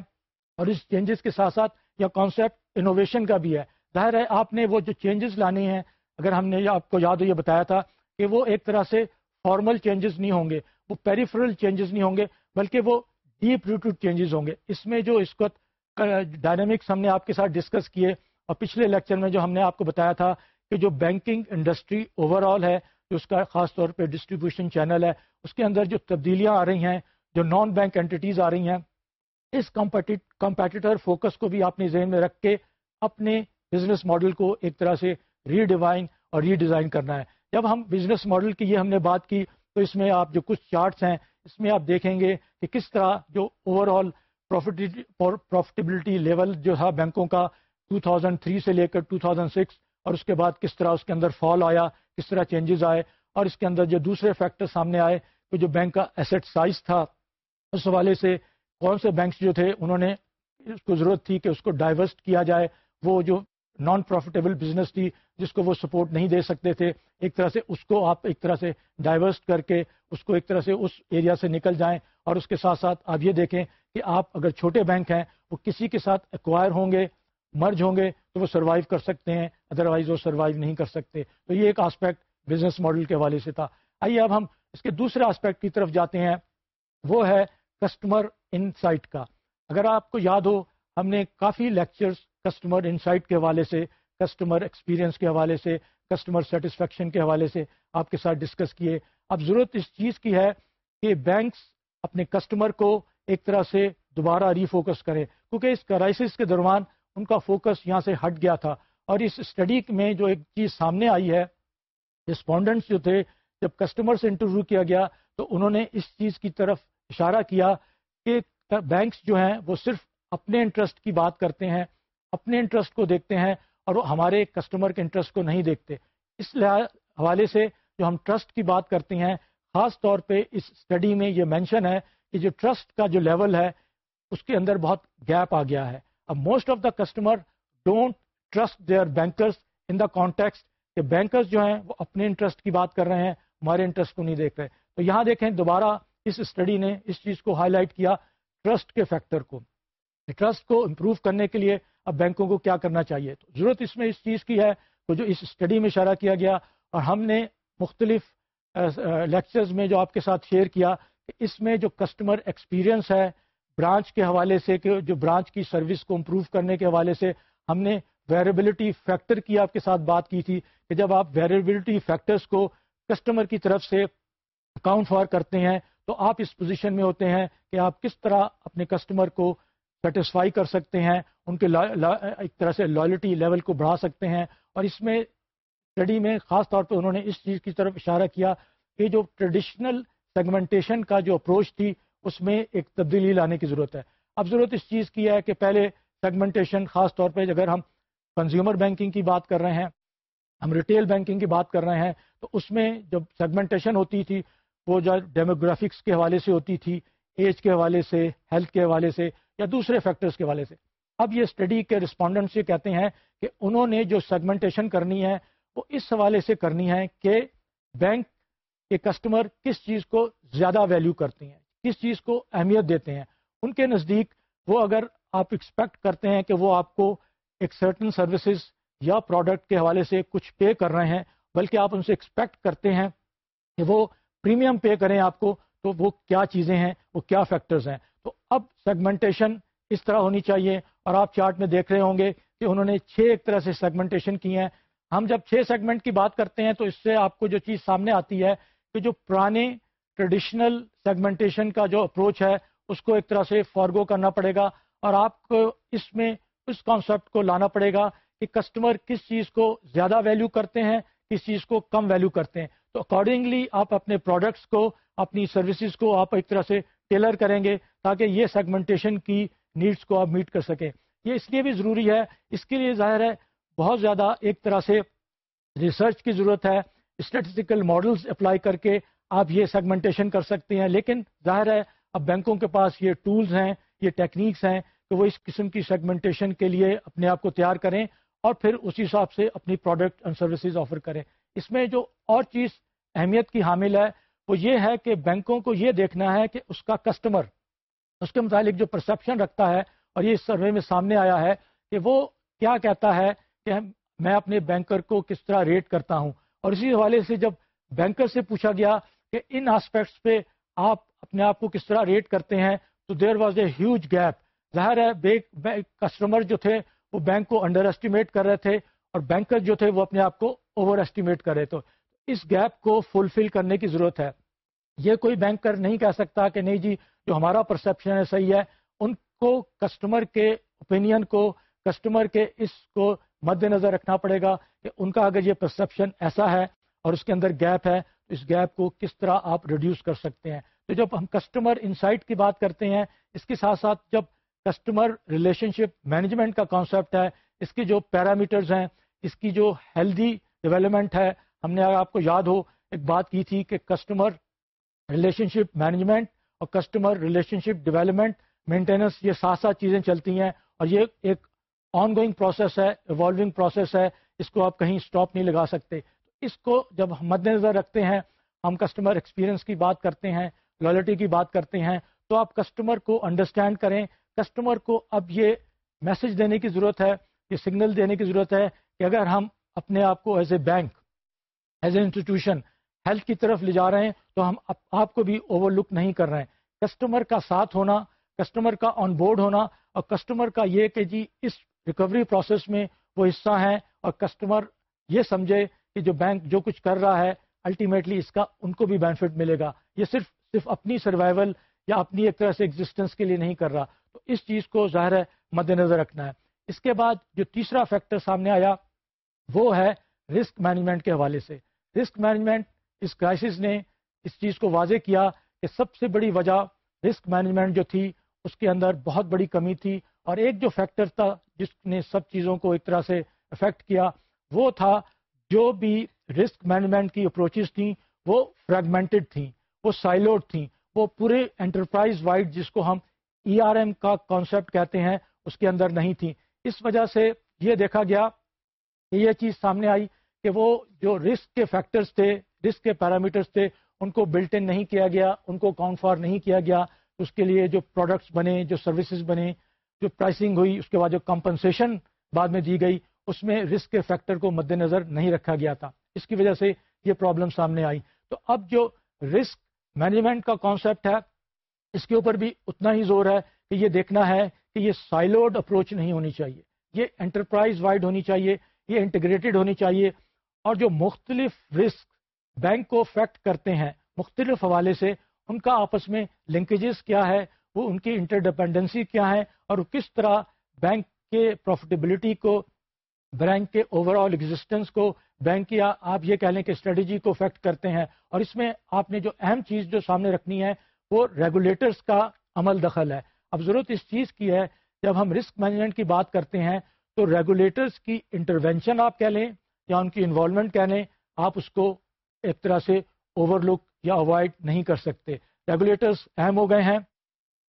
اور اس چینجز کے ساتھ ساتھ یا کانسیپٹ انوویشن کا بھی ہے۔ ظاہر ہے، آپ نے وہ جو چینجز لانے ہیں، اگر ہم نے آپ کو یاد ہو یہ بتایا تھا کہ وہ ایک طرح سے فارمل چینجز نہیں ہوں گے، وہ پیریفرل چینجز نہیں ہوں گے، بلکہ وہ ڈیپ روٹڈ چینجز ہوں گے۔ اس میں جو اس وقت ڈائنامکس ہم نے آپ کے ساتھ ڈسکس کیے اور پچھلے لیکچر میں جو ہم نے آپ کو بتایا تھا کہ جو بینکنگ انڈسٹری اوور آل ہے، جو اس کا خاص طور پہ ڈسٹریبیوشن چینل ہے، اس کے اندر جو تبدیلیاں آ رہی ہیں، جو نان بینک اینٹیز آ رہی ہیں، اس کمپیٹیٹر فوکس کو بھی آپ نے ذہن میں رکھ کے اپنے بزنس ماڈل کو ایک طرح سے ری ڈیوائن اور ری ڈیزائن کرنا ہے۔ جب ہم بزنس ماڈل کی یہ ہم نے بات کی تو اس میں آپ جو کچھ چارٹس ہیں، اس میں آپ دیکھیں گے کہ کس طرح جو اوور آل پروفٹیبلٹی لیول جو تھا بینکوں کا 2003 سے لے کر 2006 اور اس کے بعد کس طرح اس کے اندر فال آیا، کس طرح چینجز آئے اور اس کے اندر جو دوسرے فیکٹر سامنے آئے کہ جو بینک کا ایسٹ سائز تھا، اس حوالے سے کون سے بینکس جو تھے، انہوں نے اس کو ضرورت تھی کہ اس کو ڈائیورسٹ کیا جائے، وہ جو نان پروفیٹیبل بزنس تھی جس کو وہ سپورٹ نہیں دے سکتے تھے۔ ایک طرح سے اس کو آپ ایک طرح سے ڈائیورسٹ کر کے اس کو ایک طرح سے اس ایریا سے نکل جائیں اور اس کے ساتھ ساتھ آپ یہ دیکھیں کہ آپ اگر چھوٹے بینک ہیں، وہ کسی کے ساتھ ایکوائر ہوں گے مرج ہوں گے تو وہ سروائیو کر سکتے ہیں ادروائز وہ سروائیو نہیں کر سکتے۔ تو یہ ایک آسپیکٹ بزنس ماڈل کے حوالے سے تھا۔ آئیے اب ہم اس کے دوسرے آسپیکٹ کی طرف جاتے ہیں۔ وہ ہے کسٹمر انسائٹ کا۔ اگر آپ کو یاد ہو ہم نے کافی لیکچرز کسٹمر انسائٹ کے حوالے سے کسٹمر ایکسپیرئنس کے حوالے سے کسٹمر سیٹسفیکشن کے حوالے سے آپ کے ساتھ ڈسکس کیے۔ اب ضرورت اس چیز کی ہے کہ بینکس اپنے کسٹمر کو ایک طرح سے دوبارہ ری فوکس کریں۔ کیونکہ اس کرائسس کے دوران ان کا فوکس یہاں سے ہٹ گیا تھا۔ اور اس اسٹڈی میں جو ایک چیز سامنے آئی ہے رسپونڈنٹس جو تھے، جب کسٹمر سے انٹرویو کیا گیا تو انہوں نے اس چیز کی طرف اشارہ کیا کہ بینکس جو ہیں وہ صرف اپنے انٹرسٹ کی بات کرتے ہیں، اپنے انٹرسٹ کو دیکھتے ہیں اور وہ ہمارے کسٹمر کے انٹرسٹ کو نہیں دیکھتے۔ اس حوالے سے جو ہم ٹرسٹ کی بات کرتے ہیں، خاص طور پہ اس اسٹڈی میں یہ مینشن ہے کہ جو ٹرسٹ کا جو لیول ہے، اس کے اندر بہت گیپ آ گیا ہے۔ اب most of the customer don't trust their bankers in the context کہ بینکرس جو ہیں، وہ اپنے انٹرسٹ کی بات کر رہے ہیں، ہمارے انٹرسٹ کو نہیں دیکھ رہے۔ تو یہاں دیکھیں، دوبارہ اس اسٹڈی نے اس چیز کو ہائی لائٹ کیا، ٹرسٹ کے فیکٹر کو۔ ٹرسٹ کو امپروو کرنے کے لیے اب بینکوں کو کیا کرنا چاہیے؟ تو ضرورت اس میں اس چیز کی ہے تو جو اس اسٹڈی میں اشارہ کیا گیا اور ہم نے مختلف لیکچرز میں جو آپ کے ساتھ شیئر کیا کہ اس میں جو کسٹمر ایکسپیرئنس ہے برانچ کے حوالے سے کہ جو برانچ کی سروس کو امپروو کرنے کے حوالے سے ہم نے ویریبلٹی فیکٹر کی آپ کے ساتھ بات کی تھی کہ جب آپ ویریبلٹی فیکٹرز کو کسٹمر کی طرف سے اکاؤنٹ فار کرتے ہیں تو آپ اس پوزیشن میں ہوتے ہیں کہ آپ کس طرح اپنے کسٹمر کو سیٹسفائی کر سکتے ہیں، ان کے ایک طرح سے لائلٹی لیول کو بڑھا سکتے ہیں۔ اور اس میں اسٹڈی میں خاص طور پہ انہوں نے اس چیز کی طرف اشارہ کیا کہ جو ٹریڈیشنل سیگمنٹیشن کا جو اپروچ تھی، اس میں ایک تبدیلی لانے کی ضرورت ہے۔ اب ضرورت اس چیز کی ہے کہ پہلے سیگمنٹیشن خاص طور پہ اگر ہم کنزیومر بینکنگ کی بات کر رہے ہیں، ہم ریٹیل بینکنگ کی بات کر رہے ہیں، تو اس میں جب سیگمنٹیشن ہوتی تھی، وہ جو ڈیموگرافکس کے حوالے سے ہوتی تھی ایج کے حوالے سے ہیلتھ کے حوالے سے یا دوسرے فیکٹرز کے حوالے سے۔ اب یہ اسٹڈی کے رسپونڈنٹ یہ کہتے ہیں کہ انہوں نے جو سیگمنٹیشن کرنی ہے، وہ اس حوالے سے کرنی ہے کہ بینک کے کسٹمر کس چیز کو زیادہ ویلیو کرتے ہیں، کس چیز کو اہمیت دیتے ہیں۔ ان کے نزدیک وہ اگر آپ ایکسپیکٹ کرتے ہیں کہ وہ آپ کو ایک سرٹن سروسز یا پروڈکٹ کے حوالے سے کچھ پے کر رہے ہیں، بلکہ آپ ان سے ایکسپیکٹ کرتے ہیں کہ وہ پریمیم پے کریں آپ کو، تو وہ کیا چیزیں ہیں، وہ کیا فیکٹرز ہیں۔ تو اب سیگمنٹیشن اس طرح ہونی چاہیے اور آپ چارٹ میں دیکھ رہے ہوں گے کہ انہوں نے چھ ایک طرح سے سیگمنٹیشن کی ہیں۔ ہم جب چھ سیگمنٹ کی بات کرتے ہیں تو اس سے آپ کو جو چیز سامنے آتی ہے کہ جو پرانے ٹریڈیشنل سیگمنٹیشن کا جو اپروچ ہے، اس کو ایک طرح سے فارگو کرنا پڑے گا اور آپ کو اس میں اس کانسیپٹ کو لانا پڑے گا کہ کسٹمر کس چیز کو زیادہ ویلیو کرتے ہیں، کس چیز کو کم ویلیو کرتے ہیں۔ تو اکارڈنگلی آپ اپنے پروڈکٹس کو، اپنی سروسز کو آپ ایک طرح سے ٹیلر کریں گے تاکہ یہ سیگمنٹیشن کی نیڈس کو آپ میٹ کر سکیں۔ یہ اس لیے بھی ضروری ہے، اس کے لیے ظاہر ہے بہت زیادہ ایک طرح سے ریسرچ کی ضرورت ہے اسٹیٹسٹیکل ماڈلز اپلائی کر کے آپ یہ سیگمنٹیشن کر سکتے ہیں۔ لیکن ظاہر ہے، اب بینکوں کے پاس یہ ٹولز ہیں، یہ ٹیکنیکس ہیں کہ وہ اس قسم کی سیگمنٹیشن کے لیے اپنے آپ کو تیار کریں اور پھر اسی حساب سے اپنی پروڈکٹ اینڈ سروسز آفر کریں۔ اس میں جو اور چیز اہمیت کی حامل ہے وہ یہ ہے کہ بینکوں کو یہ دیکھنا ہے کہ اس کا کسٹمر، اس کے متعلق جو پرسپشن رکھتا ہے اور یہ اس سروے میں سامنے آیا ہے کہ وہ کیا کہتا ہے کہ میں اپنے بینکر کو کس طرح ریٹ کرتا ہوں۔ اور اسی حوالے سے جب بینکر سے پوچھا گیا کہ ان آسپیکٹس پہ آپ اپنے آپ کو کس طرح ریٹ کرتے ہیں، تو there was a huge gap ظاہر ہے کسٹمر جو تھے، وہ بینک کو انڈر ایسٹیمیٹ کر رہے تھے اور بینکر جو تھے، وہ اپنے آپ کو اوور ایسٹیمیٹ کر رہے تھے۔ اس گیپ کو فلفل کرنے کی ضرورت ہے۔ یہ کوئی بینکر نہیں کہہ سکتا کہ نہیں جی جو ہمارا پرسپشن ہے صحیح ہے، ان کو کسٹمر کے اوپینین کو کسٹمر کے اس کو مد نظر رکھنا پڑے گا کہ ان کا اگر یہ پرسپشن ایسا ہے اور اس کے اندر گیپ ہے، تو اس گیپ کو کس طرح آپ ریڈیوس کر سکتے ہیں۔ تو جب ہم کسٹمر انسائٹ کی بات کرتے ہیں، اس کے ساتھ ساتھ جب کسٹمر ریلیشن شپ مینجمنٹ کا کانسیپٹ ہے، اس کی جو پیرامیٹرز ہیں، اس کی جو ہیلدی ڈیولپمنٹ ہے ہم نے آپ کو یاد ہو، ایک بات کی تھی کہ کسٹمر ریلیشن شپ مینجمنٹ اور customer relationship development maintenance یہ ساتھ ساتھ چیزیں چلتی ہیں اور یہ ایک آن گوئنگ پروسیس ہے ایوالونگ پروسیس ہے، اس کو آپ کہیں اسٹاپ نہیں لگا سکتے۔ اس کو جب ہم مد نظر رکھتے ہیں، ہم کسٹمر ایکسپیرئنس کی بات کرتے ہیں لائلٹی کی بات کرتے ہیں، تو آپ کسٹمر کو انڈرسٹینڈ کریں۔ کسٹمر کو اب یہ میسج دینے کی ضرورت ہے، یہ سگنل دینے کی ضرورت ہے کہ اگر ہم اپنے آپ کو as a bank as a institution health کی طرف لے جا رہے ہیں تو ہم آپ کو بھی اوور لک نہیں کر رہے ہیں کسٹمر کا ساتھ ہونا کسٹمر کا آن بورڈ ہونا اور کسٹمر کا یہ کہ جی اس ریکوری پروسیس میں وہ حصہ ہیں اور کسٹمر یہ سمجھے کہ جو بینک جو کچھ کر رہا ہے الٹیمیٹلی اس کا ان کو بھی بینیفٹ ملے گا یہ صرف صرف اپنی سروائیول یا اپنی ایک طرح سے ایگزسٹنس کے لیے نہیں کر رہا تو اس چیز کو ظاہر ہے مد نظر رکھنا ہے اس کے بعد جو تیسرا فیکٹر سامنے آیا وہ ہے رسک مینجمنٹ کے حوالے سے رسک مینجمنٹ، اس کرائسس نے اس چیز کو واضح کیا کہ سب سے بڑی وجہ رسک مینجمنٹ جو تھی، اس کے اندر بہت بڑی کمی تھی اور ایک جو فیکٹر تھا جس نے سب چیزوں کو ایک طرح سے افیکٹ کیا، وہ تھا جو بھی رسک مینجمنٹ کی اپروچز تھیں، وہ فریگمنٹڈ تھیں، وہ سائلوڈ تھیں، وہ پورے انٹرپرائز وائڈ جس کو ہم ای آر ایم کا کانسیپٹ کہتے ہیں، اس کے اندر نہیں تھیں۔ اس وجہ سے یہ دیکھا گیا کہ یہ چیز سامنے آئی کہ وہ جو رسک کے فیکٹرز تھے، رسک کے پیرامیٹرز تھے، ان کو بلٹ ان نہیں کیا گیا، ان کو کاؤنٹ فار نہیں کیا گیا۔ اس کے لیے جو پروڈکٹس بنے، جو سروسز بنے، جو پرائسنگ ہوئی، اس کے بعد جو کمپنسیشن بعد میں دی گئی، اس میں رسک کے فیکٹر کو مد نظر نہیں رکھا گیا تھا۔ اس کی وجہ سے یہ پرابلم سامنے آئی۔ تو اب جو رسک مینجمنٹ کا کانسیپٹ ہے، اس کے اوپر بھی اتنا ہی زور ہے کہ یہ دیکھنا ہے کہ یہ سائلوڈ اپروچ نہیں ہونی چاہیے۔ یہ انٹرپرائز وائڈ ہونی چاہیے، یہ انٹیگریٹڈ ہونی چاہیے۔ اور جو مختلف رسک بینک کو افیکٹ کرتے ہیں، مختلف حوالے سے ان کا آپس میں لنکیجز کیا ہے، وہ ان کی انٹرڈیپینڈنسی کیا ہے اور کس طرح بینک کے پروفیٹیبلٹی کو، بینک کے اوور آل ایگزٹینس کو، بینک یا آپ یہ کہہ لیں کہ اسٹریٹجی کو افیکٹ کرتے ہیں۔ اور اس میں آپ نے جو اہم چیز جو سامنے رکھنی ہے، وہ ریگولیٹرس کا عمل دخل ہے۔ اب ضرورت اس چیز کی ہے، جب ہم رسک مینجمنٹ کی بات کرتے ہیں، تو ریگولیٹرس کی انٹروینشن آپ کہہ لیں یا ان کی انوالومنٹ کہہ لیں آپ اس کو ایک طرح سے اوور لک یا اوائڈ نہیں کر سکتے۔ ریگولیٹرس اہم ہو گئے ہیں،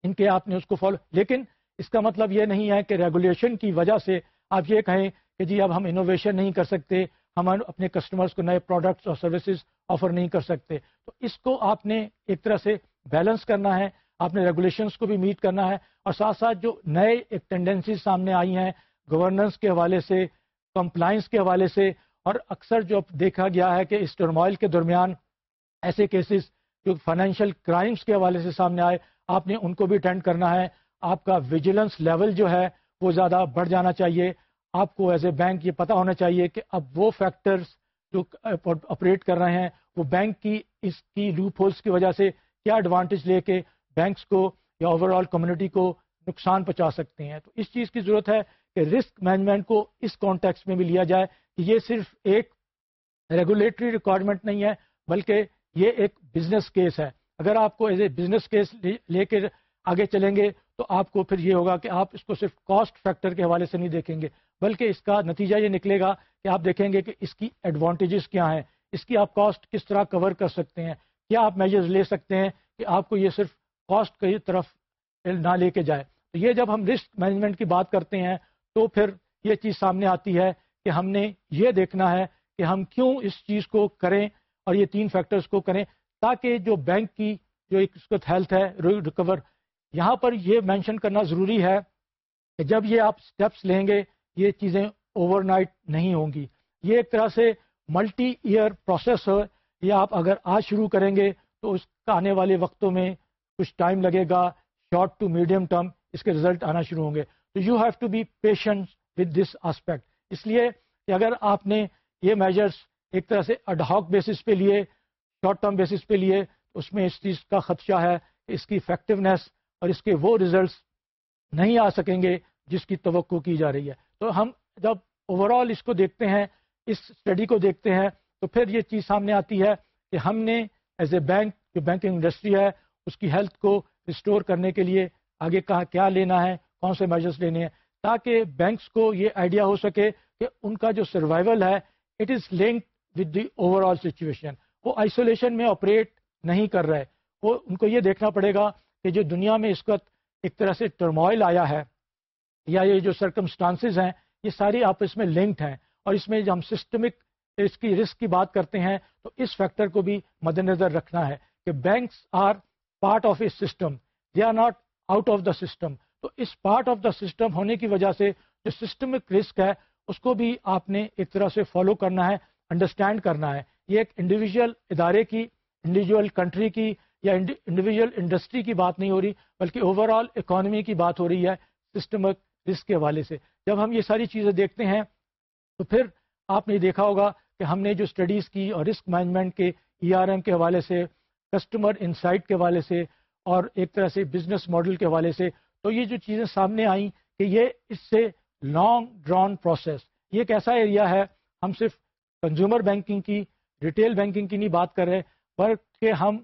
ان کے آپ نے اس کو فالو لیکن اس کا مطلب یہ نہیں ہے کہ ریگولیشن کی وجہ سے آپ یہ کہیں کہ جی اب ہم انوویشن نہیں کر سکتے، ہم اپنے کسٹمرز کو نئے پروڈکٹس اور سروسز آفر نہیں کر سکتے۔ تو اس کو آپ نے ایک طرح سے بیلنس کرنا ہے، آپ نے ریگولیشنس کو بھی میٹ کرنا ہے اور ساتھ ساتھ جو نئے ایک ٹینڈنسیز سامنے آئی ہیں گورننس کے حوالے سے کمپلائنس کے حوالے سے اور اکثر جو دیکھا گیا ہے کہ اس ٹرمائل کے درمیان ایسے کیسز جو فائنینشیل کرائمس کے حوالے سے سامنے آئے، آپ نے ان کو بھی اٹینڈ کرنا ہے۔ آپ کا ویجیلنس لیول جو ہے وہ زیادہ بڑھ جانا چاہیے۔ آپ کو ایز اے بینک یہ پتا ہونا چاہیے کہ اب وہ فیکٹرز جو آپریٹ کر رہے ہیں، وہ بینک کی اس کی لوپ ہولس کی وجہ سے کیا ایڈوانٹیج لے کے بینکس کو یا اوور آل کمیونٹی کو نقصان پہنچا سکتے ہیں۔ تو اس چیز کی ضرورت ہے کہ رسک مینجمنٹ کو اس کانٹیکس میں بھی لیا جائے کہ یہ صرف ایک ریگولیٹری ریکوائرمنٹ نہیں ہے، بلکہ یہ ایک بزنس کیس ہے۔ اگر آپ کو ایز اے بزنس کیس لے کے آگے چلیں گے تو آپ کو پھر یہ ہوگا کہ آپ اس کو صرف کاسٹ فیکٹر کے حوالے سے نہیں دیکھیں گے، بلکہ اس کا نتیجہ یہ نکلے گا کہ آپ دیکھیں گے کہ اس کی ایڈوانٹیجز کیا ہیں۔ اس کی آپ کاسٹ کس طرح کور کر سکتے ہیں؟ کیا آپ میجرز لے سکتے ہیں کہ آپ کو یہ صرف کاسٹ کی طرف نہ لے کے جائے؟ تو یہ جب ہم رسک مینجمنٹ کی بات کرتے ہیں تو پھر یہ چیز سامنے آتی ہے کہ ہم نے یہ دیکھنا ہے کہ ہم کیوں اس چیز کو کریں اور یہ تین فیکٹرز کو کریں تاکہ جو بینک کی جو ایک اس وقت ہیلتھ ہے ریکور یہاں پر یہ مینشن کرنا ضروری ہے کہ جب یہ آپ سٹیپس لیں گے، یہ چیزیں اوور نائٹ نہیں ہوں گی۔ یہ ایک طرح سے ملٹی ایئر پروسیس ہے۔ یہ آپ اگر آج شروع کریں گے تو اس کا آنے والے وقتوں میں کچھ ٹائم لگے گا شارٹ ٹو میڈیم ٹرم اس کے رزلٹ آنا شروع ہوں گے۔ تو you have to be patient with this aspect اس لیے کہ اگر آپ نے یہ میجرس ایک طرح سے اڈہاک بیسس پہ لیے شارٹ ٹرم بیسس پہ لیے اس میں اس چیز کا خدشہ ہے کہ اس کی افیکٹونیس اور اس کے وہ ریزلٹس نہیں آ سکیں گے جس کی توقع کی جا رہی ہے۔ تو ہم جب اوور آل اس کو دیکھتے ہیں، اس اسٹڈی کو دیکھتے ہیں، تو پھر یہ چیز سامنے آتی ہے کہ ہم نے ایز اے بینک جو بینکنگ انڈسٹری ہے، اس کی ہیلتھ کو ریسٹور کرنے کے لیے آگے کہا، کیا لینا ہے؟ کون سے میجرس لینے ہیں؟ تاکہ بینکس کو یہ آئیڈیا ہو سکے کہ ان کا جو سروائول ہے it is link with the overall situation وہ آئسولیشن میں آپریٹ نہیں کر رہے۔ وہ ان کو یہ دیکھنا پڑے گا کہ جو دنیا میں اس وقت ایک طرح سے ٹرموائل آیا ہے، یا یہ جو سرکمسٹانسز ہیں، یہ ساری آپس میں لنکڈ ہیں۔ اور اس میں جب ہم سسٹمک اس کی رسک کی بات کرتے ہیں، تو اس فیکٹر کو بھی مد نظر رکھنا ہے کہ banks are part of a system they are not out of the system. تو اس پارٹ آف دا سسٹم ہونے کی وجہ سے جو سسٹمک رسک ہے، اس کو بھی آپ نے ایک طرح سے فالو کرنا ہے انڈرسٹینڈ کرنا ہے۔ یہ ایک انڈیویجول ادارے کی انڈیویجول کنٹری کی یا انڈیویجول انڈسٹری کی بات نہیں ہو رہی، بلکہ اوور آل اکانومی کی بات ہو رہی ہے سسٹمک رسک کے حوالے سے۔ جب ہم یہ ساری چیزیں دیکھتے ہیں، تو پھر آپ نے دیکھا ہوگا کہ ہم نے جو اسٹڈیز کی اور رسک مینجمنٹ کے ای آر ایم کے حوالے سے کسٹمر انسائٹ کے حوالے سے اور ایک طرح سے بزنس ماڈل کے حوالے سے تو یہ جو چیزیں سامنے آئیں کہ یہ اس سے لانگ ڈران پروسیس یہ ایک ایسا ایریا ہے، ہم صرف کنزیومر بینکنگ کی ریٹیل بینکنگ کی نہیں بات کر رہے، بلکہ ہم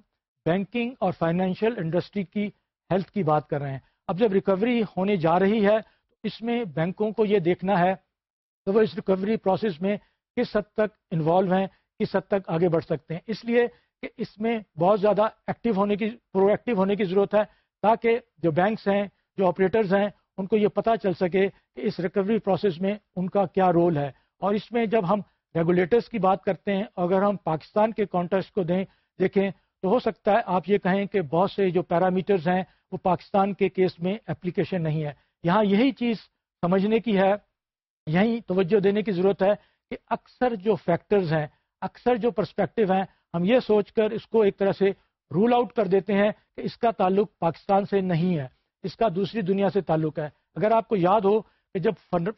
بینکنگ اور فائنینشیل انڈسٹری کی ہیلتھ کی بات کر رہے ہیں۔ اب جب ریکوری ہونے جا رہی ہے تو اس میں بینکوں کو یہ دیکھنا ہے کہ وہ اس ریکوری پروسیس میں کس حد تک انوالو ہیں، کس حد تک آگے بڑھ سکتے ہیں۔ اس لیے کہ اس میں بہت زیادہ ایکٹیو ہونے کی پرو ایکٹیو ہونے کی ضرورت ہے تاکہ جو بینکس ہیں، جو آپریٹرز ہیں، ان کو یہ پتہ چل سکے کہ اس ریکوری پروسیس میں ان کا کیا رول ہے۔ اور اس میں جب ہم ریگولیٹرز کی بات کرتے ہیں، اگر ہم پاکستان کے کانٹیکس کو دیں، دیکھیں تو ہو سکتا ہے آپ یہ کہیں کہ بہت سے جو پیرامیٹرز ہیں، وہ پاکستان کے کیس میں اپلیکیشن نہیں ہے۔ یہاں یہی چیز سمجھنے کی ہے، یہی توجہ دینے کی ضرورت ہے کہ اکثر جو فیکٹرز ہیں، اکثر جو پرسپیکٹو ہیں ہم یہ سوچ کر اس کو ایک طرح سے رول آؤٹ کر دیتے ہیں کہ اس کا تعلق پاکستان سے نہیں ہے، اس کا دوسری دنیا سے تعلق ہے۔ اگر آپ کو یاد ہو کہ جب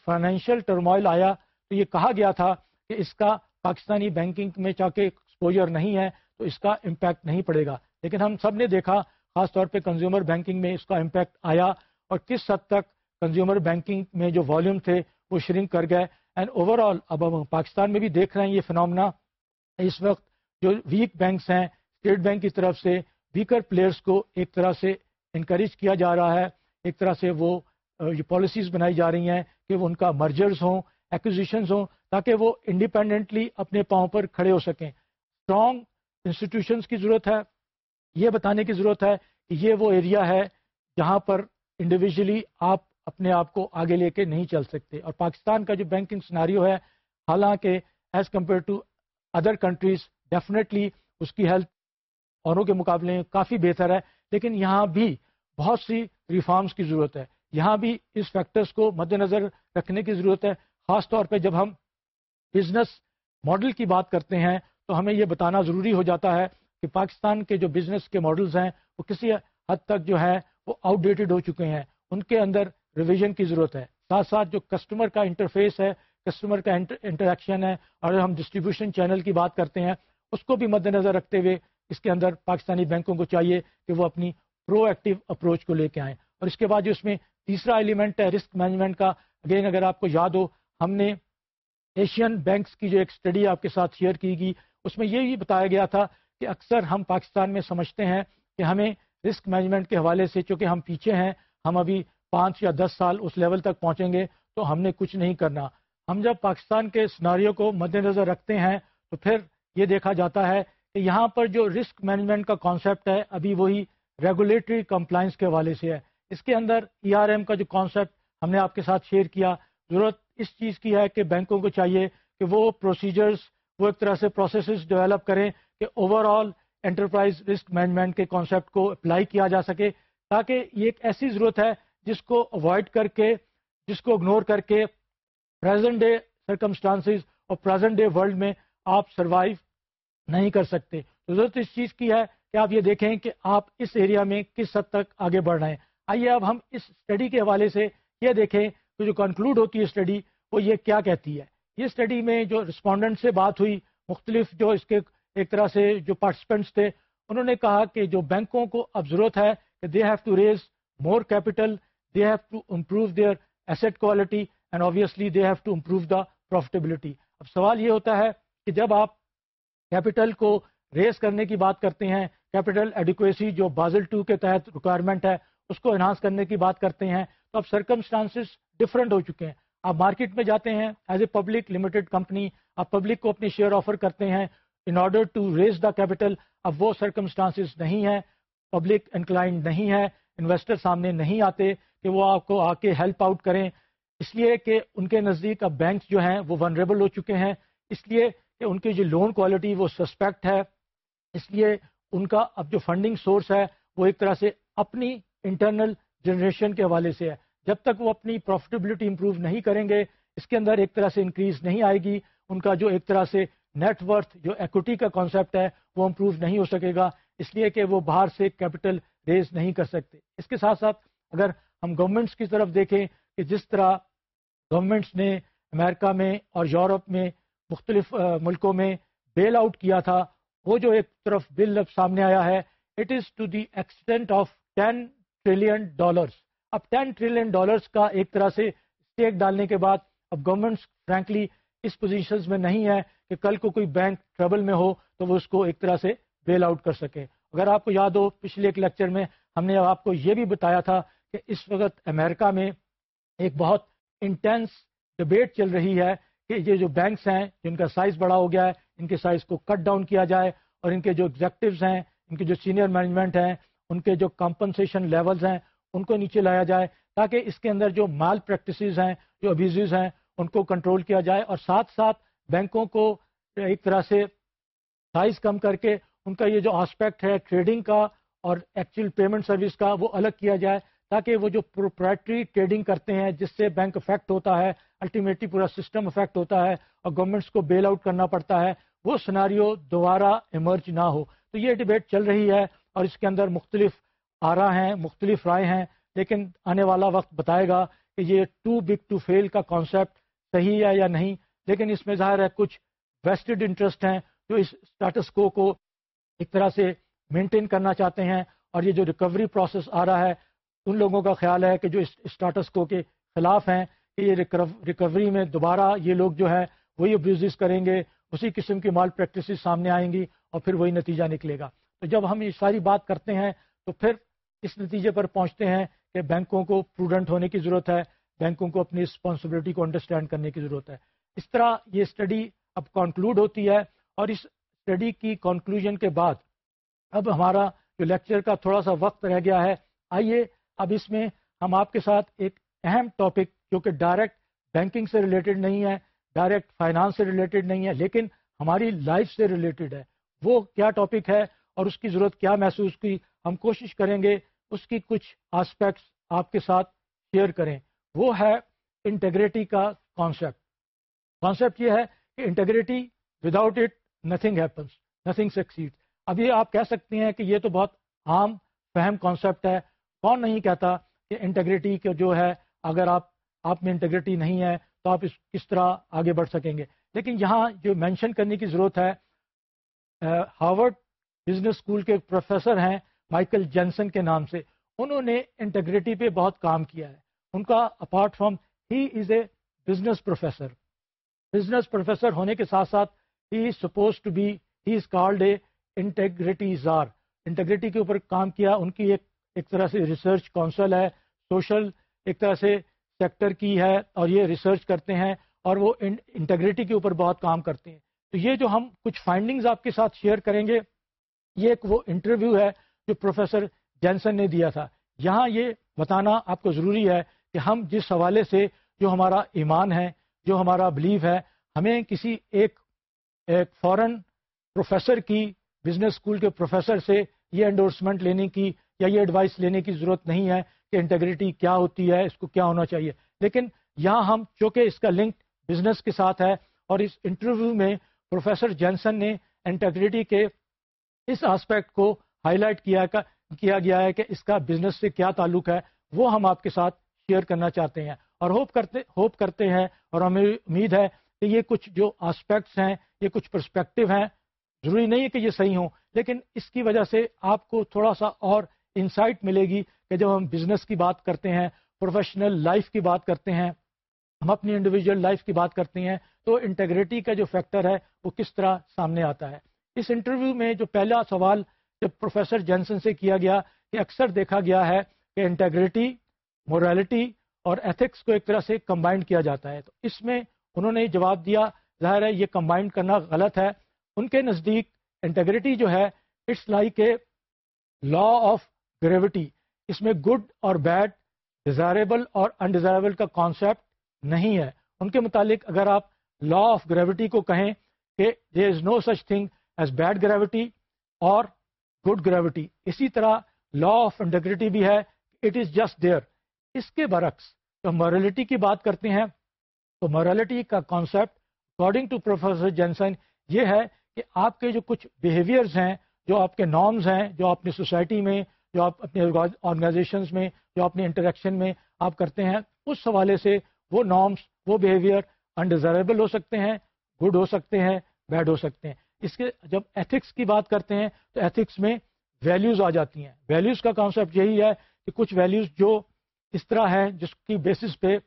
فائنینشیل ٹرمائل آیا تو یہ کہا گیا تھا کہ اس کا پاکستانی بینکنگ میں چاہ کے ایکسپوجر نہیں ہے تو اس کا امپیکٹ نہیں پڑے گا۔ لیکن ہم سب نے دیکھا، خاص طور پہ کنزیومر بینکنگ میں اس کا امپیکٹ آیا اور کس حد تک کنزیومر بینکنگ میں جو والیوم تھے وہ شرنک کر گئے۔ اینڈ اوور آل اب ہم پاکستان میں بھی دیکھ رہے ہیں یہ فنامنا اس وقت جو ویک بینکس ہیں اسٹیٹ بینک کی طرف سے ویکر پلیئرس کو ایک طرح سے انکریج کیا جا رہا ہے، ایک طرح سے وہ یہ پالیسیز بنائی جا رہی ہیں کہ وہ ان کا مرجرز ہوں ایکوزیشنز ہوں، تاکہ وہ انڈیپینڈنٹلی اپنے پاؤں پر کھڑے ہو سکیں۔ اسٹرانگ انسٹیٹیوشنس کی ضرورت ہے، یہ بتانے کی ضرورت ہے کہ یہ وہ ایریا ہے جہاں پر انڈیویجلی آپ اپنے آپ کو آگے لے کے نہیں چل سکتے۔ اور پاکستان کا جو بینکنگ سناریو ہے، حالانکہ as compare to other countries definitely اس کی ہیلتھ اوروں کے مقابلے میں کافی بہتر ہے، لیکن یہاں بھی بہت سی ریفارمز کی ضرورت ہے۔ یہاں بھی اس فیکٹرز کو مد نظر رکھنے کی ضرورت ہے۔ خاص طور پہ جب ہم بزنس ماڈل کی بات کرتے ہیں، تو ہمیں یہ بتانا ضروری ہو جاتا ہے کہ پاکستان کے جو بزنس کے ماڈلز ہیں، وہ کسی حد تک جو ہے، وہ آؤٹ ڈیٹڈ ہو چکے ہیں۔ ان کے اندر ریویژن کی ضرورت ہے۔ ساتھ ساتھ جو کسٹمر کا انٹرفیس ہے کسٹمر کا انٹریکشن ہے، اور ہم ڈسٹریبیوشن چینل کی بات کرتے ہیں اس کو بھی مد نظر رکھتے ہوئے اس کے اندر پاکستانی بینکوں کو چاہیے کہ وہ اپنی پرو ایکٹیو اپروچ کو لے کے آئیں۔ اور اس کے بعد جو اس میں تیسرا ایلیمنٹ ہے رسک مینجمنٹ کا اگین اگر آپ کو یاد ہو، ہم نے ایشین بینکس کی جو ایک اسٹڈی آپ کے ساتھ شیئر کی گئی اس میں یہ بھی بتایا گیا تھا کہ اکثر ہم پاکستان میں سمجھتے ہیں کہ ہمیں رسک مینجمنٹ کے حوالے سے چونکہ ہم پیچھے ہیں، ہم ابھی پانچ یا دس سال اس لیول تک پہنچیں گے تو ہم نے کچھ نہیں کرنا۔ ہم جب پاکستان کے سناریوں کو مد نظر رکھتے ہیں تو پھر یہ دیکھا جاتا ہے کہ یہاں پر جو رسک مینجمنٹ کا کانسیپٹ ہے، ابھی وہی ریگولیٹری کمپلائنس کے حوالے سے ہے۔ اس کے اندر ای آر ایم کا جو کانسیپٹ ہم نے آپ کے ساتھ شیئر کیا، ضرورت اس چیز کی ہے کہ بینکوں کو چاہیے کہ وہ پروسیجرز وہ ایک طرح سے پروسیسز ڈیولپ کریں کہ overall enterprise risk management کے کانسیپٹ کو اپلائی کیا جا سکے، تاکہ یہ ایک ایسی ضرورت ہے جس کو اوائڈ کر کے جس کو اگنور کر کے پریزنٹ ڈے سرکمسٹانسز اور پریزنٹ ڈے ورلڈ میں آپ سروائیو نہیں کر سکتے۔ تو ضرورت اس چیز کی ہے کہ آپ یہ دیکھیں کہ آپ اس ایریا میں کس حد تک آگے بڑھ رہے ہیں۔ آئیے اب ہم اس اسٹڈی کے حوالے سے یہ دیکھیں کہ جو کنکلوڈ ہوتی ہے اسٹڈی وہ یہ کیا کہتی ہے۔ یہ اسٹڈی میں جو رسپونڈنٹ سے بات ہوئی، مختلف جو اس کے ایک طرح سے جو پارٹیسپینٹس تھے، انہوں نے کہا کہ جو بینکوں کو اب ضرورت ہے کہ they have to raise more capital they have to improve their asset quality and obviously they have to improve the profitability اب سوال یہ ہوتا ہے کہ جب آپ کیپٹل کو ریز کرنے کی بات کرتے ہیں۔ کیپٹل ایڈیکویسی جو بازل ٹو کے تحت ریکوائرمنٹ ہے، اس کو انہانس کرنے کی بات کرتے ہیں۔ تو اب سرکمسٹانسز ڈفرینٹ ہو چکے ہیں۔ آپ مارکیٹ میں جاتے ہیں as a public limited company آپ پبلک کو اپنی شیئر آفر کرتے ہیں۔ In order to raise the capital اب وہ سرکمسٹانسز نہیں ہے پبلک انکلائنڈ نہیں ہے۔ انویسٹر سامنے نہیں آتے کہ وہ آپ کو آ کے ہیلپ آؤٹ کریں۔ اس لیے کہ ان کے نزدیک اب بینکس جو ہیں وہ ونریبل ہو چکے ہیں۔ اس لیے کہ ان کی جو لون کوالٹی وہ سسپیکٹ ہے، اس لیے ان کا اب جو فنڈنگ سورس ہے، وہ ایک طرح سے اپنی انٹرنل جنریشن کے حوالے سے ہے۔ جب تک وہ اپنی پروفیٹیبلٹی امپروو نہیں کریں گے، اس کے اندر ایک طرح سے انکریز نہیں آئے گی۔ ان کا جو ایک طرح سے نیٹ ورتھ جو ایکوٹی کا کانسیپٹ ہے، وہ امپروو نہیں ہو سکے گا۔ اس لیے کہ وہ باہر سے کیپٹل ریز نہیں کر سکتے۔ اس کے ساتھ ساتھ اگر ہم گورنمنٹس کی طرف دیکھیں کہ جس طرح گورنمنٹس نے امریکہ میں اور یورپ میں مختلف ملکوں میں بیل آؤٹ کیا تھا، وہ جو ایک طرف بل اب سامنے آیا ہے it is to the extent of ten trillion dollars اب ٹین ٹریلین ڈالرس کا ایک طرح سے اسٹیک ڈالنے کے بعد اب گورنمنٹ فرینکلی اس پوزیشن میں نہیں ہے کہ کل کو کوئی بینک ٹربل میں ہو تو وہ اس کو ایک طرح سے بیل آؤٹ کر سکے۔ اگر آپ کو یاد ہو، پچھلے ایک لیکچر میں ہم نے آپ کو یہ بھی بتایا تھا کہ اس وقت امریکہ میں ایک بہت انٹینس ڈبیٹ چل رہی ہے کہ یہ جو بینکس ہیں، جن کا سائز بڑا ہو گیا ہے، ان کے سائز کو کٹ ڈاؤن کیا جائے اور ان کے جو ایگزیکٹوز ہیں، ان کے جو سینئر مینجمنٹ ہیں، ان کے جو کمپنسیشن لیولز ہیں، ان کو نیچے لایا جائے تاکہ اس کے اندر جو مال پریکٹسز ہیں، جو ابیوز ہیں، ان کو کنٹرول کیا جائے اور ساتھ ساتھ بینکوں کو ایک طرح سے سائز کم کر کے ان کا یہ جو آسپیکٹ ہے ٹریڈنگ کا اور ایکچوئل پیمنٹ سروس کا، وہ الگ کیا جائے تاکہ وہ جو پروپرائٹری ٹریڈنگ کرتے ہیں، جس سے بینک افیکٹ ہوتا ہے الٹیمیٹلی پورا سسٹم افیکٹ ہوتا ہے اور گورنمنٹس کو بیل آؤٹ کرنا پڑتا ہے، وہ سناریو دوبارہ ایمرج نہ ہو۔ تو یہ ڈبیٹ چل رہی ہے اور اس کے اندر مختلف آرا ہیں، مختلف رائے ہیں۔ لیکن آنے والا وقت بتائے گا کہ یہ ٹو بگ ٹو فیل کا کانسیپٹ صحیح ہے یا نہیں۔ لیکن اس میں ظاہر ہے کچھ ویسٹڈ انٹرسٹ ہیں جو اس اسٹیٹس کو کو ایک طرح سے مینٹین کرنا چاہتے ہیں اور یہ جو ریکوری پروسیس آ رہا ہے ان لوگوں کا خیال ہے کہ جو اس اسٹیٹس کو کے خلاف ہیں، کہ یہ ریکوری میں دوبارہ یہ لوگ جو ہے وہی ابیوز کریں گے، اسی قسم کی مال پریکٹسز سامنے آئیں گی اور پھر وہی نتیجہ نکلے گا۔ تو جب ہم یہ ساری بات کرتے ہیں، تو پھر اس نتیجے پر پہنچتے ہیں کہ بینکوں کو پروڈنٹ ہونے کی ضرورت ہے، بینکوں کو اپنی رسپانسبلٹی کو انڈرسٹینڈ کرنے کی ضرورت ہے۔ اس طرح یہ اسٹڈی اب کنکلوڈ ہوتی ہے اور اس اسٹڈی کی کنکلوژن کے بعد اب ہمارا جو لیکچر کا تھوڑا سا وقت رہ گیا ہے، آئیے اب اس میں ہم آپ کے ساتھ ایک اہم ٹاپک جو کہ ڈائریکٹ بینکنگ سے ریلیٹڈ نہیں ہے ڈائریکٹ فائنانس سے ریلیٹڈ نہیں ہے، لیکن ہماری لائف سے ریلیٹڈ ہے۔ وہ کیا ٹاپک ہے اور اس کی ضرورت کیا محسوس کی، ہم کوشش کریں گے اس کی کچھ آسپیکٹس آپ کے ساتھ شیئر کریں۔ وہ ہے انٹیگریٹی کا کانسیپٹ کانسیپٹ یہ ہے کہ integrity without it nothing happens nothing succeed اب یہ آپ کہہ سکتے ہیں کہ یہ تو بہت عام فہم کانسیپٹ ہے۔ کون نہیں کہتا کہ انٹیگریٹی کے جو ہے، اگر آپ آپ میں انٹیگریٹی نہیں ہے تو آپ اس، کس طرح آگے بڑھ سکیں گے۔ لیکن یہاں جو مینشن کرنے کی ضرورت ہے ہارورڈ بزنس اسکول کے پروفیسر ہیں مائیکل جینسن کے نام سے۔ انہوں نے انٹیگریٹی پہ بہت کام کیا ہے۔ ان کا apart from he is a business professor business professor ہونے کے ساتھ ساتھ he is suppose to be he is called a integrity tsar integrity کے اوپر کام کیا، ان کی ایک ایک طرح سے ریسرچ کونسل ہے سوشل ایک طرح سے سیکٹر کی ہے اور یہ ریسرچ کرتے ہیں اور وہ انٹیگریٹی کے اوپر بہت کام کرتے ہیں۔ تو یہ جو ہم کچھ فائنڈنگز آپ کے ساتھ شیئر کریں گے، یہ ایک وہ انٹرویو ہے جو پروفیسر جینسن نے دیا تھا۔ یہاں یہ بتانا آپ کو ضروری ہے کہ ہم جس حوالے سے جو ہمارا ایمان ہے، جو ہمارا بلیو ہے، ہمیں کسی ایک ایک فورن پروفیسر کی بزنس اسکول کے پروفیسر سے یہ انڈورسمنٹ لینے کی یا یہ ایڈوائس لینے کی ضرورت نہیں ہے کہ انٹیگریٹی کیا ہوتی ہے، اس کو کیا ہونا چاہیے۔ لیکن یہاں ہم، چونکہ اس کا لنک بزنس کے ساتھ ہے اور اس انٹرویو میں پروفیسر جینسن نے انٹیگریٹی کے اس آسپیکٹ کو ہائی لائٹ کیا کیا گیا ہے کہ اس کا بزنس سے کیا تعلق ہے، وہ ہم آپ کے ساتھ شیئر کرنا چاہتے ہیں۔ اور ہوپ کرتے ہوپ کرتے ہیں اور ہمیں امید ہے کہ یہ کچھ جو آسپیکٹس ہیں، یہ کچھ پرسپیکٹو ہیں۔ ضروری نہیں ہے کہ یہ صحیح ہوں، لیکن اس کی وجہ سے آپ کو تھوڑا سا اور انسائٹ ملے گی کہ جب ہم بزنس کی بات کرتے ہیں، پروفیشنل لائف کی بات کرتے ہیں، ہم اپنی انڈیویجل لائف کی بات کرتے ہیں، تو انٹیگریٹی کا جو فیکٹر ہے، وہ کس طرح سامنے آتا ہے؟ اس انٹرویو میں جو پہلا سوال جب پروفیسر جینسن سے کیا گیا کہ اکثر دیکھا گیا ہے کہ انٹیگریٹی، مورالٹی اور ایتھکس کو ایک طرح سے کمبائنڈ کیا جاتا ہے۔ تو اس میں انہوں نے جواب دیا، ظاہر ہے یہ کمبائنڈ کرنا غلط ہے۔ ان کے نزدیک انٹیگریٹی جو ہے، it's like a law of gravity اس میں گڈ اور بیڈ ڈیزائربل اور انڈیزائربل کا کانسیپٹ نہیں ہے. ان کے متعلق اگر آپ لا آف گریوٹی کو کہیں کہ there is no such thing as bad gravity اور گڈ گریوٹی اسی طرح لا آف انٹیگریٹی بھی ہے اٹ از جسٹ دیئر اس کے برعکس جو مورلٹی کی بات کرتے ہیں، تو مورلٹی کا concept according to professor Jensen یہ ہے کہ آپ کے جو کچھ بیہیویئرز ہیں، جو آپ کے نارمز ہیں، جو اپنی سوسائٹی میں جو آپ اپنے آرگنائزیشنز میں، جو اپنے انٹریکشن میں آپ کرتے ہیں، اس حوالے سے وہ نارمس وہ بیہیویئر انڈیزائربل ہو سکتے ہیں گڈ ہو سکتے ہیں بیڈ ہو سکتے ہیں۔ اس کے جب ایتھکس کی بات کرتے ہیں تو ایتھکس میں ویلیوز آ جاتی ہیں۔ ویلیوز کا کانسیپٹ یہی ہے کہ کچھ ویلیوز جو اس طرح ہے جس کی بیسس پہ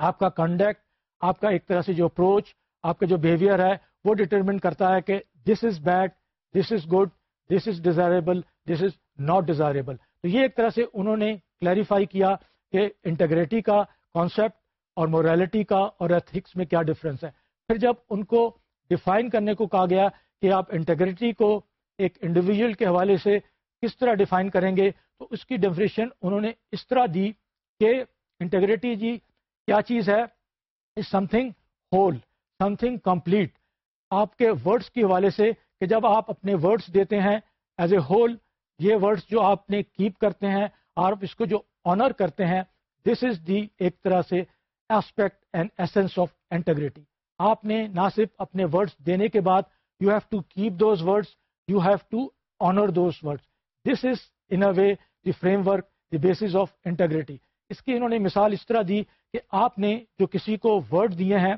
آپ کا کنڈکٹ آپ کا ایک طرح سے جو اپروچ آپ کا جو بیہیویئر ہے، وہ ڈٹرمن کرتا ہے کہ this is bad this is good this is desirable this is not desirable تو یہ ایک طرح سے انہوں نے کلیریفائی کیا کہ انٹیگریٹی کا کانسیپٹ اور موریلٹی کا اور ایتھکس میں کیا ڈفرینس ہے۔ پھر جب ان کو ڈیفائن کرنے کو کہا گیا کہ آپ انٹیگریٹی کو ایک انڈیویجل کے حوالے سے کس طرح ڈیفائن کریں گے، تو اس کی ڈیفینیشن انہوں نے اس طرح دی کہ انٹیگریٹی جی کیا چیز ہے؟ Something whole something complete آپ کے ورڈس کے حوالے سے کہ جب آپ اپنے ورڈس دیتے ہیں ایز اے ہول یہ ورڈس جو آپ نے کیپ کرتے ہیں، اور اس کو جو آنر کرتے ہیں دس از دی ایک طرح سے aspect and essence of integrity آپ نے نہ صرف اپنے ورڈس دینے کے بعد you have to keep those words you have to honour those words this is in a way the framework the basis of integrity اس کی انہوں نے مثال اس طرح دی کہ آپ نے جو کسی کو ورڈ دیے ہیں،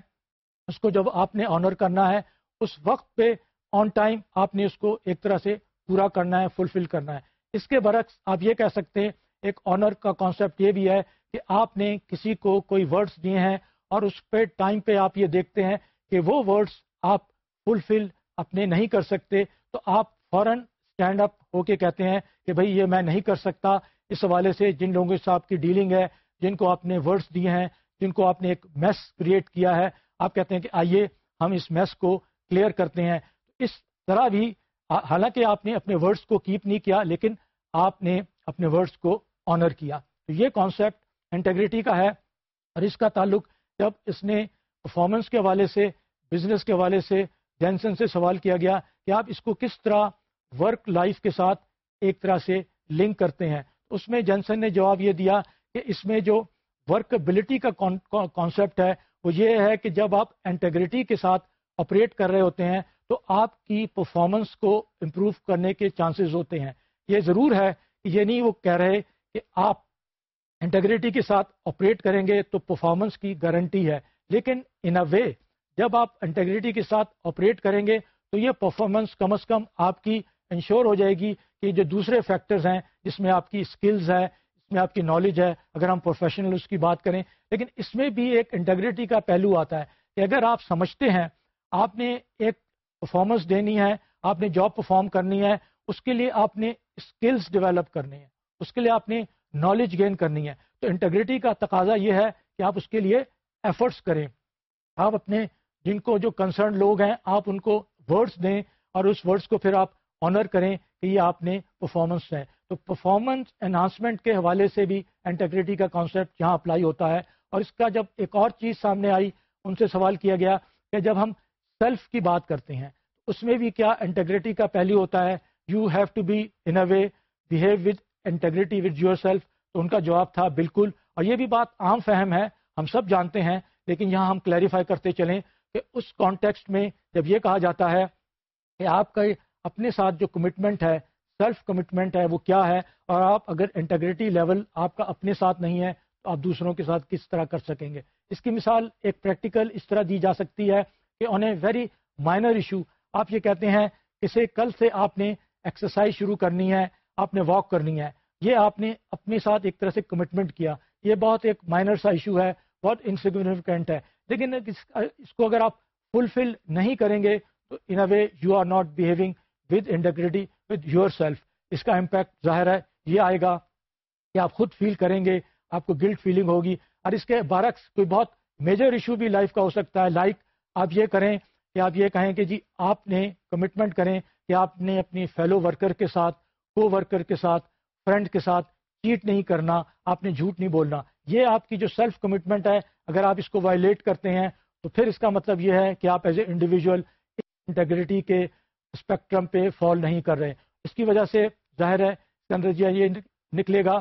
اس کو جب آپ نے آنر کرنا ہے، اس وقت پہ آن ٹائم آپ نے اس کو ایک طرح سے پورا کرنا ہے فلفل کرنا ہے۔ اس کے برعکس آپ یہ کہہ سکتے ہیں، ایک آنر کا کانسیپٹ یہ بھی ہے کہ آپ نے کسی کو کوئی ورڈس دیے ہیں اور اس پہ ٹائم پہ آپ یہ دیکھتے ہیں کہ وہ ورڈس آپ فلفل اپنے نہیں کر سکتے۔ تو آپ فوراً اسٹینڈ اپ ہو کے کہتے ہیں کہ بھائی یہ میں نہیں کر سکتا۔ اس حوالے سے جن لوگوں سے آپ کی ڈیلنگ ہے، جن کو آپ نے ورڈس دیے ہیں، جن کو آپ نے ایک میس کریٹ کیا ہے، آپ کہتے ہیں کہ آئیے ہم اس میس کو کلیئر کرتے ہیں۔ اس طرح بھی حالانکہ آپ نے اپنے ورڈس کو کیپ نہیں کیا، لیکن آپ نے اپنے ورڈس کو آنر کیا۔ تو یہ کانسیپٹ انٹیگریٹی کا ہے اور اس کا تعلق جب اس نے پرفارمنس کے حوالے سے بزنس کے حوالے سے جینسن سے سوال کیا گیا کہ آپ اس کو کس طرح ورک لائف کے ساتھ ایک طرح سے لنک کرتے ہیں۔ اس میں جینسن نے جواب یہ دیا کہ اس میں جو ورکبلٹی کا کانسیپٹ ہے، وہ یہ ہے کہ جب آپ انٹیگریٹی کے ساتھ آپریٹ کر رہے ہوتے ہیں تو آپ کی پرفارمنس کو امپروو کرنے کے چانسز ہوتے ہیں۔ یہ ضرور ہے کہ یہ نہیں وہ کہہ رہے کہ آپ انٹیگریٹی کے ساتھ آپریٹ کریں گے تو پرفارمنس کی گارنٹی ہے۔ لیکن ان اے وے جب آپ انٹیگریٹی کے ساتھ آپریٹ کریں گے تو یہ پرفارمنس کم از کم آپ کی انشور ہو جائے گی کہ جو دوسرے فیکٹرز ہیں جس میں آپ کی اسکلز ہے اس میں آپ کی نالج ہے، اگر ہم پروفیشنل اس کی بات کریں۔ لیکن اس میں بھی ایک انٹیگریٹی کا پہلو آتا ہے کہ اگر آپ سمجھتے ہیں آپ نے ایک پرفارمنس دینی ہے، آپ نے جاب پرفارم کرنی ہے، اس کے لیے آپ نے اسکلس ڈیولپ کرنی ہے، اس کے لیے آپ نے نالج گین کرنی ہے۔ تو انٹیگریٹی کا تقاضا یہ ہے کہ آپ اس کے لیے ایفرٹس کریں۔ آپ اپنے جن کو جو کنسرن لوگ ہیں، آپ ان کو ورڈس دیں اور اس ورڈس کو پھر آپ آنر کریں کہ یہ آپ نے پرفارمنس ہے۔ تو پرفارمنس انہانسمنٹ کے حوالے سے بھی انٹیگریٹی کا کانسیپٹ یہاں اپلائی ہوتا ہے۔ اور اس کا جب ایک اور چیز سامنے آئی، ان سے سوال کیا گیا کہ جب ہم سیلف کی بات کرتے ہیں۔ اس میں بھی کیا انٹیگریٹی کا پہلو ہوتا ہے؟ You have to be in a way behave with integrity with yourself تو ان کا جواب تھا بالکل۔ اور یہ بھی بات عام فہم ہے، ہم سب جانتے ہیں، لیکن یہاں ہم کلیریفائی کرتے چلیں کہ اس کانٹیکسٹ میں جب یہ کہا جاتا ہے کہ آپ کا اپنے ساتھ جو کمٹمنٹ ہے سیلف کمٹمنٹ ہے، وہ کیا ہے؟ اور آپ اگر انٹیگریٹی لیول آپ کا اپنے ساتھ نہیں ہے، تو آپ دوسروں کے ساتھ کس طرح کر سکیں گے؟ اس کی مثال ایک پریکٹیکل اس طرح دی جا سکتی ہے۔ کہ on a very minor issue آپ یہ کہتے ہیں کہ کل سے آپ نے ایکسرسائز شروع کرنی ہے، آپ نے واک کرنی ہے۔ یہ آپ نے اپنے ساتھ ایک طرح سے کمٹمنٹ کیا۔ یہ بہت ایک مائنر سا ایشو ہے، بہت انسیگنیفیکینٹ ہے۔ لیکن اس کو اگر آپ فلفل نہیں کریں گے، تو in a way you are not behaving with integrity with yourself اس کا امپیکٹ ظاہر ہے، یہ آئے گا کہ آپ خود فیل کریں گے، آپ کو گلٹ فیلنگ ہوگی۔ اور اس کے بارکس کوئی بہت میجر ایشو بھی لائف کا ہو سکتا ہے لائک آپ یہ کریں کہ آپ یہ کہیں کہ جی آپ نے کمٹمنٹ کریں کہ آپ نے اپنی فیلو ورکر کے ساتھ کو ورکر کے ساتھ فرینڈ کے ساتھ چیٹ نہیں کرنا، آپ نے جھوٹ نہیں بولنا۔ یہ آپ کی جو سیلف کمٹمنٹ ہے، اگر آپ اس کو وائلیٹ کرتے ہیں، تو پھر اس کا مطلب یہ ہے کہ آپ ایز اے انڈیویجول انٹیگریٹی کے اسپیکٹرم پہ فال نہیں کر رہے۔ اس کی وجہ سے ظاہر ہے، اس جی یہ نکلے گا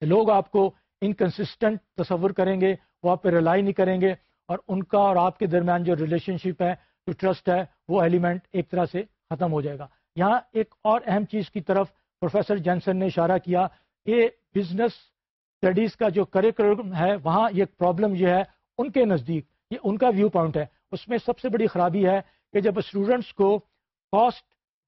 کہ لوگ آپ کو انکنسسٹنٹ تصور کریں گے، وہ آپ پہ ریلائی نہیں کریں گے۔ اور ان کا اور آپ کے درمیان جو ریلیشن شپ ہے، جو ٹرسٹ ہے، وہ ایلیمنٹ ایک طرح سے ختم ہو جائے گا۔ یہاں ایک اور اہم چیز کی طرف پروفیسر جینسن نے اشارہ کیا کہ بزنس اسٹڈیز کا جو کریکولم ہے، وہاں یہ پرابلم یہ ہے، ان کے نزدیک، یہ ان کا ویو پوائنٹ ہے۔ اس میں سب سے بڑی خرابی ہے کہ جب اسٹوڈنٹس کو کاسٹ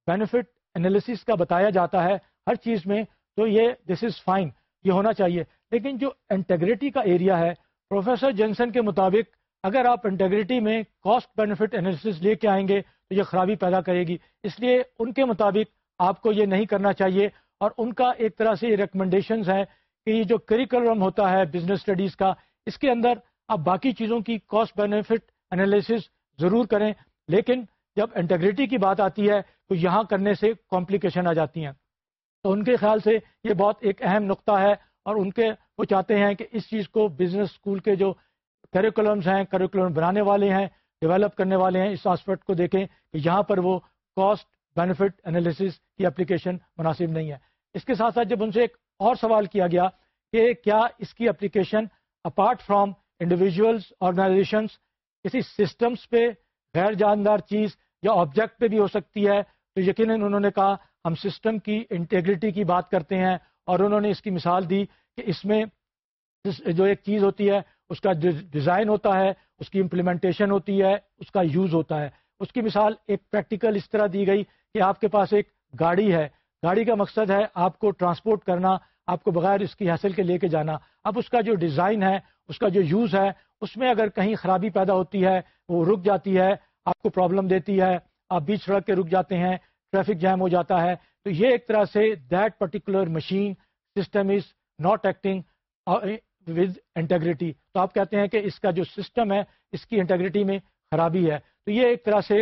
بینیفٹ انالیسس کا بتایا جاتا ہے ہر چیز میں، تو یہ دس از فائن یہ ہونا چاہیے۔ لیکن جو انٹیگریٹی کا ایریا ہے، پروفیسر جینسن کے مطابق اگر آپ انٹیگریٹی میں کاسٹ بینیفٹ انالیسس لے کے آئیں گے تو یہ خرابی پیدا کرے گی۔ اس لیے ان کے مطابق آپ کو یہ نہیں کرنا چاہیے اور ان کا ایک طرح سے یہ ریکمنڈیشنز ہیں کہ یہ جو کریکولم ہوتا ہے بزنس اسٹڈیز کا، اس کے اندر آپ باقی چیزوں کی کاسٹ بینیفٹ انالیسس ضرور کریں۔ لیکن جب انٹیگریٹی کی بات آتی ہے تو یہاں کرنے سے کمپلیکیشن آ جاتی ہیں۔ تو ان کے خیال سے یہ بہت ایک اہم نقطہ ہے اور ان کے وہ چاہتے ہیں کہ اس چیز کو بزنس اسکول کے جو کریکولمس ہیں کریکولم بنانے والے ہیں ڈیولپ کرنے والے ہیں، اس آسپیکٹ کو دیکھیں کہ یہاں پر وہ کاسٹ بینیفٹ انالیسس کی اپلیکیشن مناسب نہیں ہے۔ اس کے ساتھ ساتھ جب ان سے ایک اور سوال کیا گیا کہ کیا اس کی application apart from individuals organisations کسی سسٹمس پہ غیر جاندار چیز یا آبجیکٹ پہ بھی ہو سکتی ہے، تو یقیناً انہوں نے کہا ہم سسٹم کی انٹیگریٹی کی بات کرتے ہیں اور انہوں نے اس کی مثال دی کہ اس میں جو ایک چیز ہوتی ہے، اس کا ڈیزائن ہوتا ہے، اس کی امپلیمنٹیشن ہوتی ہے، اس کا یوز ہوتا ہے۔ اس کی مثال ایک پریکٹیکل اس طرح دی گئی کہ آپ کے پاس ایک گاڑی ہے۔ گاڑی کا مقصد ہے آپ کو ٹرانسپورٹ کرنا، آپ کو بغیر اس کی حاصل کے لے کے جانا۔ اب اس کا جو ڈیزائن ہے، اس کا جو یوز ہے، اس میں اگر کہیں خرابی پیدا ہوتی ہے، وہ رک جاتی ہے، آپ کو پرابلم دیتی ہے، آپ بیچ سڑک کے رک جاتے ہیں ٹریفک جیم ہو جاتا ہے، تو یہ ایک طرح سے that particular machine system is not acting with integrity تو آپ کہتے ہیں کہ اس کا جو سسٹم ہے، اس کی انٹیگریٹی میں خرابی ہے۔ تو یہ ایک طرح سے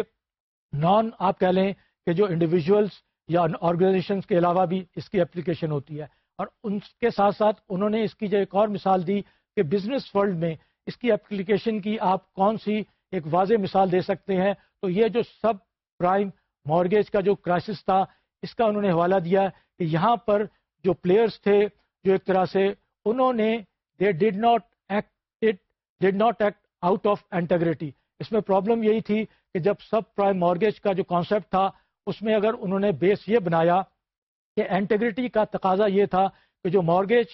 نان آپ کہہ لیں کہ جو انڈیویجولس یا آرگنائزیشنس کے علاوہ بھی اس کی اپلیکیشن ہوتی ہے۔ اور ان کے ساتھ ساتھ انہوں نے اس کی جو ایک اور مثال دی کہ بزنس ورلڈ میں اس کی اپلیکیشن کی آپ کون سی ایک واضح مثال دے سکتے ہیں۔ تو یہ جو سب پرائم مارگیج کا جو کرائسس تھا، اس کا انہوں نے حوالہ دیا کہ یہاں پر جو پلیئرس تھے، جو ایک طرح سے انہوں نے they did not act it did not act out of integrity اس میں پرابلم یہی تھی کہ جب سب پرائم مارگیج کا جو کانسیپٹ تھا، اس میں اگر انہوں نے بیس یہ بنایا کہ انٹیگریٹی کا تقاضا یہ تھا کہ جو مارگیج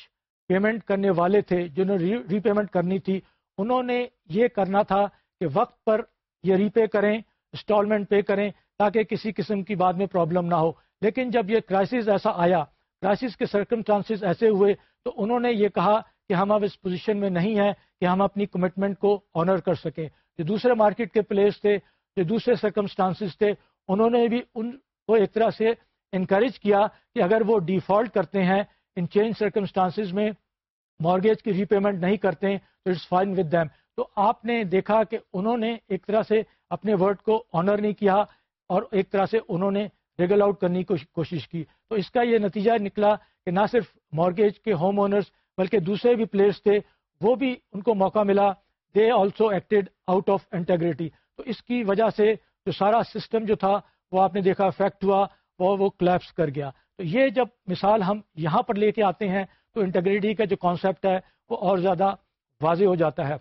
پیمنٹ کرنے والے تھے جنہوں نے ری پیمنٹ کرنی تھی، انہوں نے یہ کرنا تھا کہ وقت پر یہ ری پے کریں انسٹالمنٹ پے کریں تاکہ کسی قسم کی بعد میں پرابلم نہ ہو۔ لیکن جب یہ کرائسس ایسا آیا کرائسس کے سرکمسٹانسز ایسے ہوئے تو انہوں نے یہ کہا کہ ہم اب اس پوزیشن میں نہیں ہیں کہ ہم اپنی کمٹمنٹ کو آنر کر سکیں۔ جو دوسرے مارکیٹ کے پلیئرس تھے، جو دوسرے سرکمسٹانسز تھے، انہوں نے بھی ان کو ایک طرح سے انکریج کیا کہ اگر وہ ڈیفالٹ کرتے ہیں ان چینج سرکمسٹانسز میں مارگیج کی ری پیمنٹ نہیں کرتے، تو اٹس فائن ود دیم تو آپ نے دیکھا کہ انہوں نے ایک طرح سے اپنے ورڈ کو آنر نہیں کیا اور ایک طرح سے انہوں نے ریگل آؤٹ کرنے کی کوشش کی۔ تو اس کا یہ نتیجہ نکلا کہ نہ صرف مارگیج کے ہوم اونرز بلکہ دوسرے بھی پلیئرس تھے، وہ بھی ان کو موقع ملا۔ They also acted out of integrity تو اس کی وجہ سے جو سارا سسٹم جو تھا، وہ آپ نے دیکھا افیکٹ ہوا، وہ وہ کلیپس کر گیا۔ تو یہ جب مثال ہم یہاں پر لے کے آتے ہیں، تو انٹیگریٹی کا جو کانسیپٹ ہے، وہ اور زیادہ واضح ہو جاتا ہے۔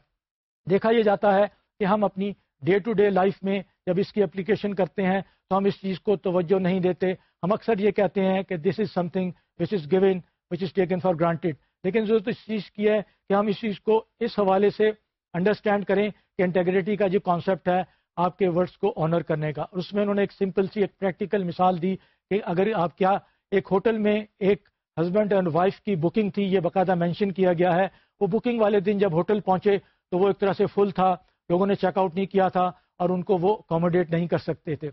دیکھا یہ جاتا ہے کہ ہم اپنی ڈے ٹو ڈے لائف میں جب اس کی اپلیکیشن کرتے ہیں، تو ہم اس چیز کو توجہ نہیں دیتے۔ ہم اکثر یہ کہتے ہیں کہ this is something which is given which is taken for granted لیکن ضرورت اس چیز کی ہے کہ ہم اس چیز کو اس حوالے سے انڈرسٹینڈ کریں کہ انٹیگریٹی کا جو کانسیپٹ ہے آپ کے ورڈس کو آنر کرنے کا۔ اور اس میں انہوں نے ایک سمپل سی، ایک پریکٹیکل مثال دی کہ اگر آپ کیا ایک ہوٹل میں ایک ہسبینڈ اینڈ وائف کی بکنگ تھی، یہ باقاعدہ مینشن کیا گیا ہے۔ وہ بکنگ والے دن جب ہوٹل پہنچے تو وہ ایک طرح سے فل تھا، لوگوں نے چیک آؤٹ نہیں کیا تھا اور ان کو وہ اکوموڈیٹ نہیں کر سکتے تھے۔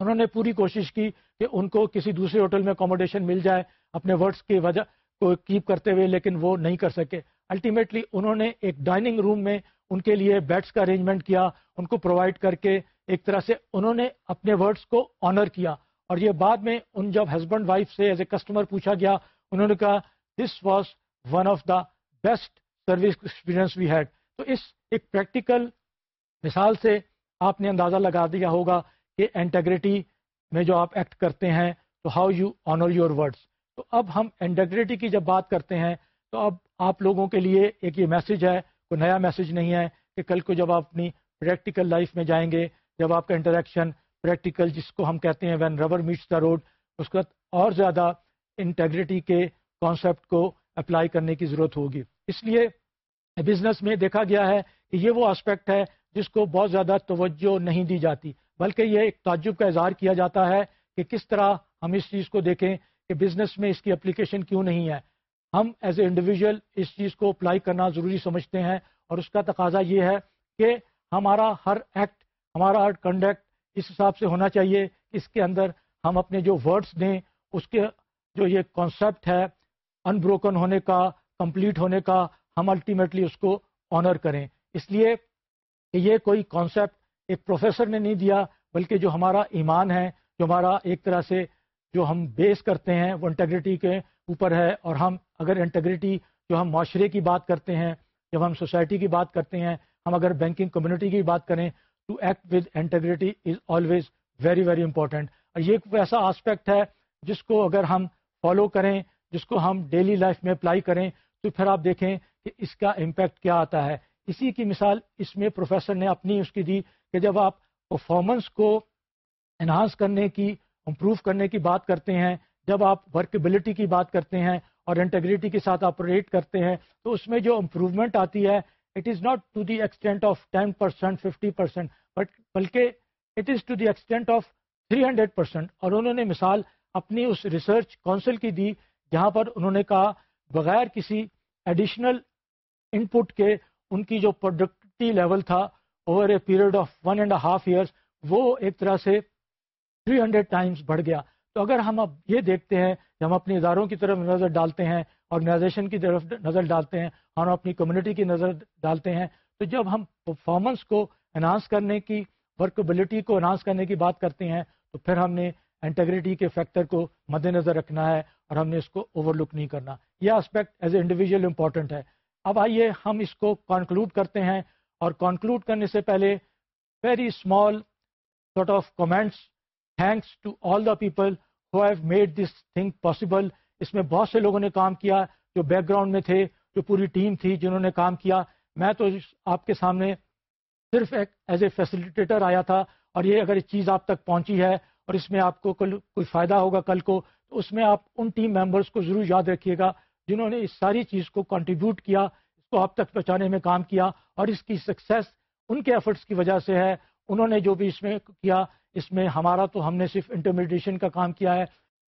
انہوں نے پوری کوشش کی کہ ان کو کسی دوسرے ہوٹل میں اکوموڈیشن مل جائے، اپنے ورڈس کی وجہ کو کیپ کرتے ہوئے لیکن وہ نہیں کر سکے۔ الٹیمیٹلی انہوں نے ایک ڈائننگ روم میں ان کے لیے بیڈس کا ارینجمنٹ کیا، ان کو پرووائڈ کر کے ایک طرح سے انہوں نے اپنے ورڈس کو آنر کیا۔ اور یہ بعد میں ان جب ہسبینڈ وائف سے ایز اے کسٹمر پوچھا گیا، انہوں نے کہا this was one of the best service experience we had تو اس ایک پریکٹیکل مثال سے آپ نے اندازہ لگا دیا ہوگا کہ انٹیگریٹی میں جو آپ ایکٹ کرتے ہیں، تو how you honour your words تو اب ہم انٹیگریٹی کی جب بات کرتے ہیں تو اب آپ لوگوں کے لیے ایک یہ میسج ہے، کوئی نیا میسج نہیں ہے کہ کل کو جب آپ اپنی پریکٹیکل لائف میں جائیں گے، جب آپ کا انٹریکشن پریکٹیکل جس کو ہم کہتے ہیں when rubber meets the road اس کا اور زیادہ انٹیگریٹی کے کانسیپٹ کو اپلائی کرنے کی ضرورت ہوگی۔ اس لیے بزنس میں دیکھا گیا ہے کہ یہ وہ اسپیکٹ ہے جس کو بہت زیادہ توجہ نہیں دی جاتی، بلکہ یہ ایک تعجب کا اظہار کیا جاتا ہے کہ کس طرح ہم اس چیز کو دیکھیں کہ بزنس میں اس کی اپلیکیشن کیوں نہیں ہے؟ ہم ایز اے انڈیویجل اس چیز کو اپلائی کرنا ضروری سمجھتے ہیں اور اس کا تقاضا یہ ہے کہ ہمارا ہر ایکٹ ہمارا ہر کنڈکٹ اس حساب سے ہونا چاہیے اس کے اندر ہم اپنے جو ورڈس دیں، اس کے جو یہ کانسیپٹ ہے ان بروکن ہونے کا کمپلیٹ ہونے کا، ہم الٹیمیٹلی اس کو آنر کریں۔ اس لیے کہ یہ کوئی کانسیپٹ ایک پروفیسر نے نہیں دیا، بلکہ جو ہمارا ایمان ہے، جو ہمارا ایک طرح سے جو ہم بیس کرتے ہیں، وہ انٹیگریٹی کے اوپر ہے اور ہم اگر انٹیگریٹی جو ہم معاشرے کی بات کرتے ہیں، جب ہم سوسائٹی کی بات کرتے ہیں، ہم اگر بینکنگ کمیونٹی کی بات کریں to act with integrity is always very very important اور یہ ایک ایسا آسپیکٹ ہے جس کو اگر ہم فالو کریں، جس کو ہم ڈیلی لائف میں اپلائی کریں، تو پھر آپ دیکھیں کہ اس کا امپیکٹ کیا آتا ہے۔ اسی کی مثال اس میں پروفیسر نے اپنی اس کی دی کہ جب آپ پرفارمنس کو انہانس کرنے کی امپروو کرنے کی بات کرتے ہیں، جب آپ ورکبلٹی کی بات کرتے ہیں اور انٹیگریٹی کے ساتھ آپریٹ کرتے ہیں، تو اس میں جو امپروومنٹ آتی ہے it is not to the extent of ten percent fifty percent but بلکہ it is to the extent of three hundred percent اور انہوں نے مثال اپنی اس ریسرچ کونسل کی دی، جہاں پر انہوں نے کہا، بغیر کسی ایڈیشنل ان پٹ کے ان کی جو پروڈکٹی لیول تھا over a period of one and half years وہ ایک طرح سے تھری ہنڈریڈ ٹائمس بڑھ گیا۔ تو اگر ہم اب یہ دیکھتے ہیں کہ ہم اپنے اداروں کی طرف نظر ڈالتے ہیں آرگنائزیشن کی طرف نظر ڈالتے ہیں اور اپنی کمیونٹی کی نظر ڈالتے ہیں، تو جب ہم پرفارمنس کو انہانس کرنے کی ورکبلٹی کو انہانس کرنے کی بات کرتے ہیں، تو پھر ہم نے انٹیگریٹی کے فیکٹر کو مد نظر رکھنا ہے اور ہم نے اس کو اوور لک نہیں کرنا۔ یہ aspect as a individual important ہے۔ اب آئیے ہم اس کو کنکلوڈ کرتے ہیں اور کنکلوڈ کرنے سے پہلے very small sort of comments thanks to all the people who have made this thing possible اس میں بہت سے لوگوں نے کام کیا جو بیک گراؤنڈ میں تھے، جو پوری ٹیم تھی جنہوں نے کام کیا۔ میں تو آپ کے سامنے صرف ایک ایز اے فیسلٹیٹر آیا تھا اور یہ اگر چیز آپ تک پہنچی ہے اور اس میں آپ کو کل کوئی فائدہ ہوگا کل کو، تو اس میں آپ ان ٹیم ممبرس کو ضرور یاد رکھیے گا جنہوں نے اس ساری چیز کو کنٹریبیوٹ کیا، اس کو آپ تک پہنچانے میں کام کیا اور اس کی سکسیس ان کے ایفرٹس کی وجہ سے ہے۔ انہوں نے جو بھی اس میں کیا، اس میں ہمارا تو ہم نے صرف انٹرمیڈیشن کا کام کیا ہے۔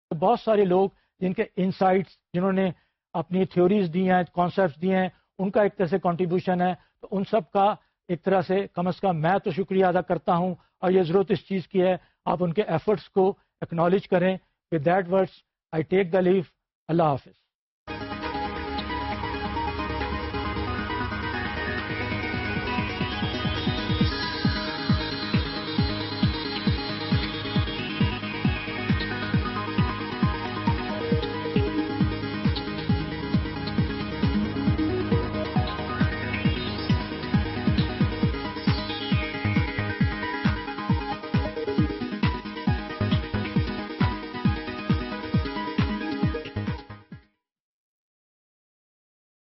تو بہت سارے لوگ جن کے انسائٹس جنہوں نے اپنی تھیوریز دی ہیں کانسیپٹس دیے ہیں، ان کا ایک طرح سے کنٹریبیوشن ہے۔ تو ان سب کا ایک طرح سے کم از کم میں تو شکریہ ادا کرتا ہوں۔ اور یہ ضرورت اس چیز کی ہے، آپ ان کے ایفرٹس کو اکنالج کریں۔ With that words I take the leave اللہ حافظ۔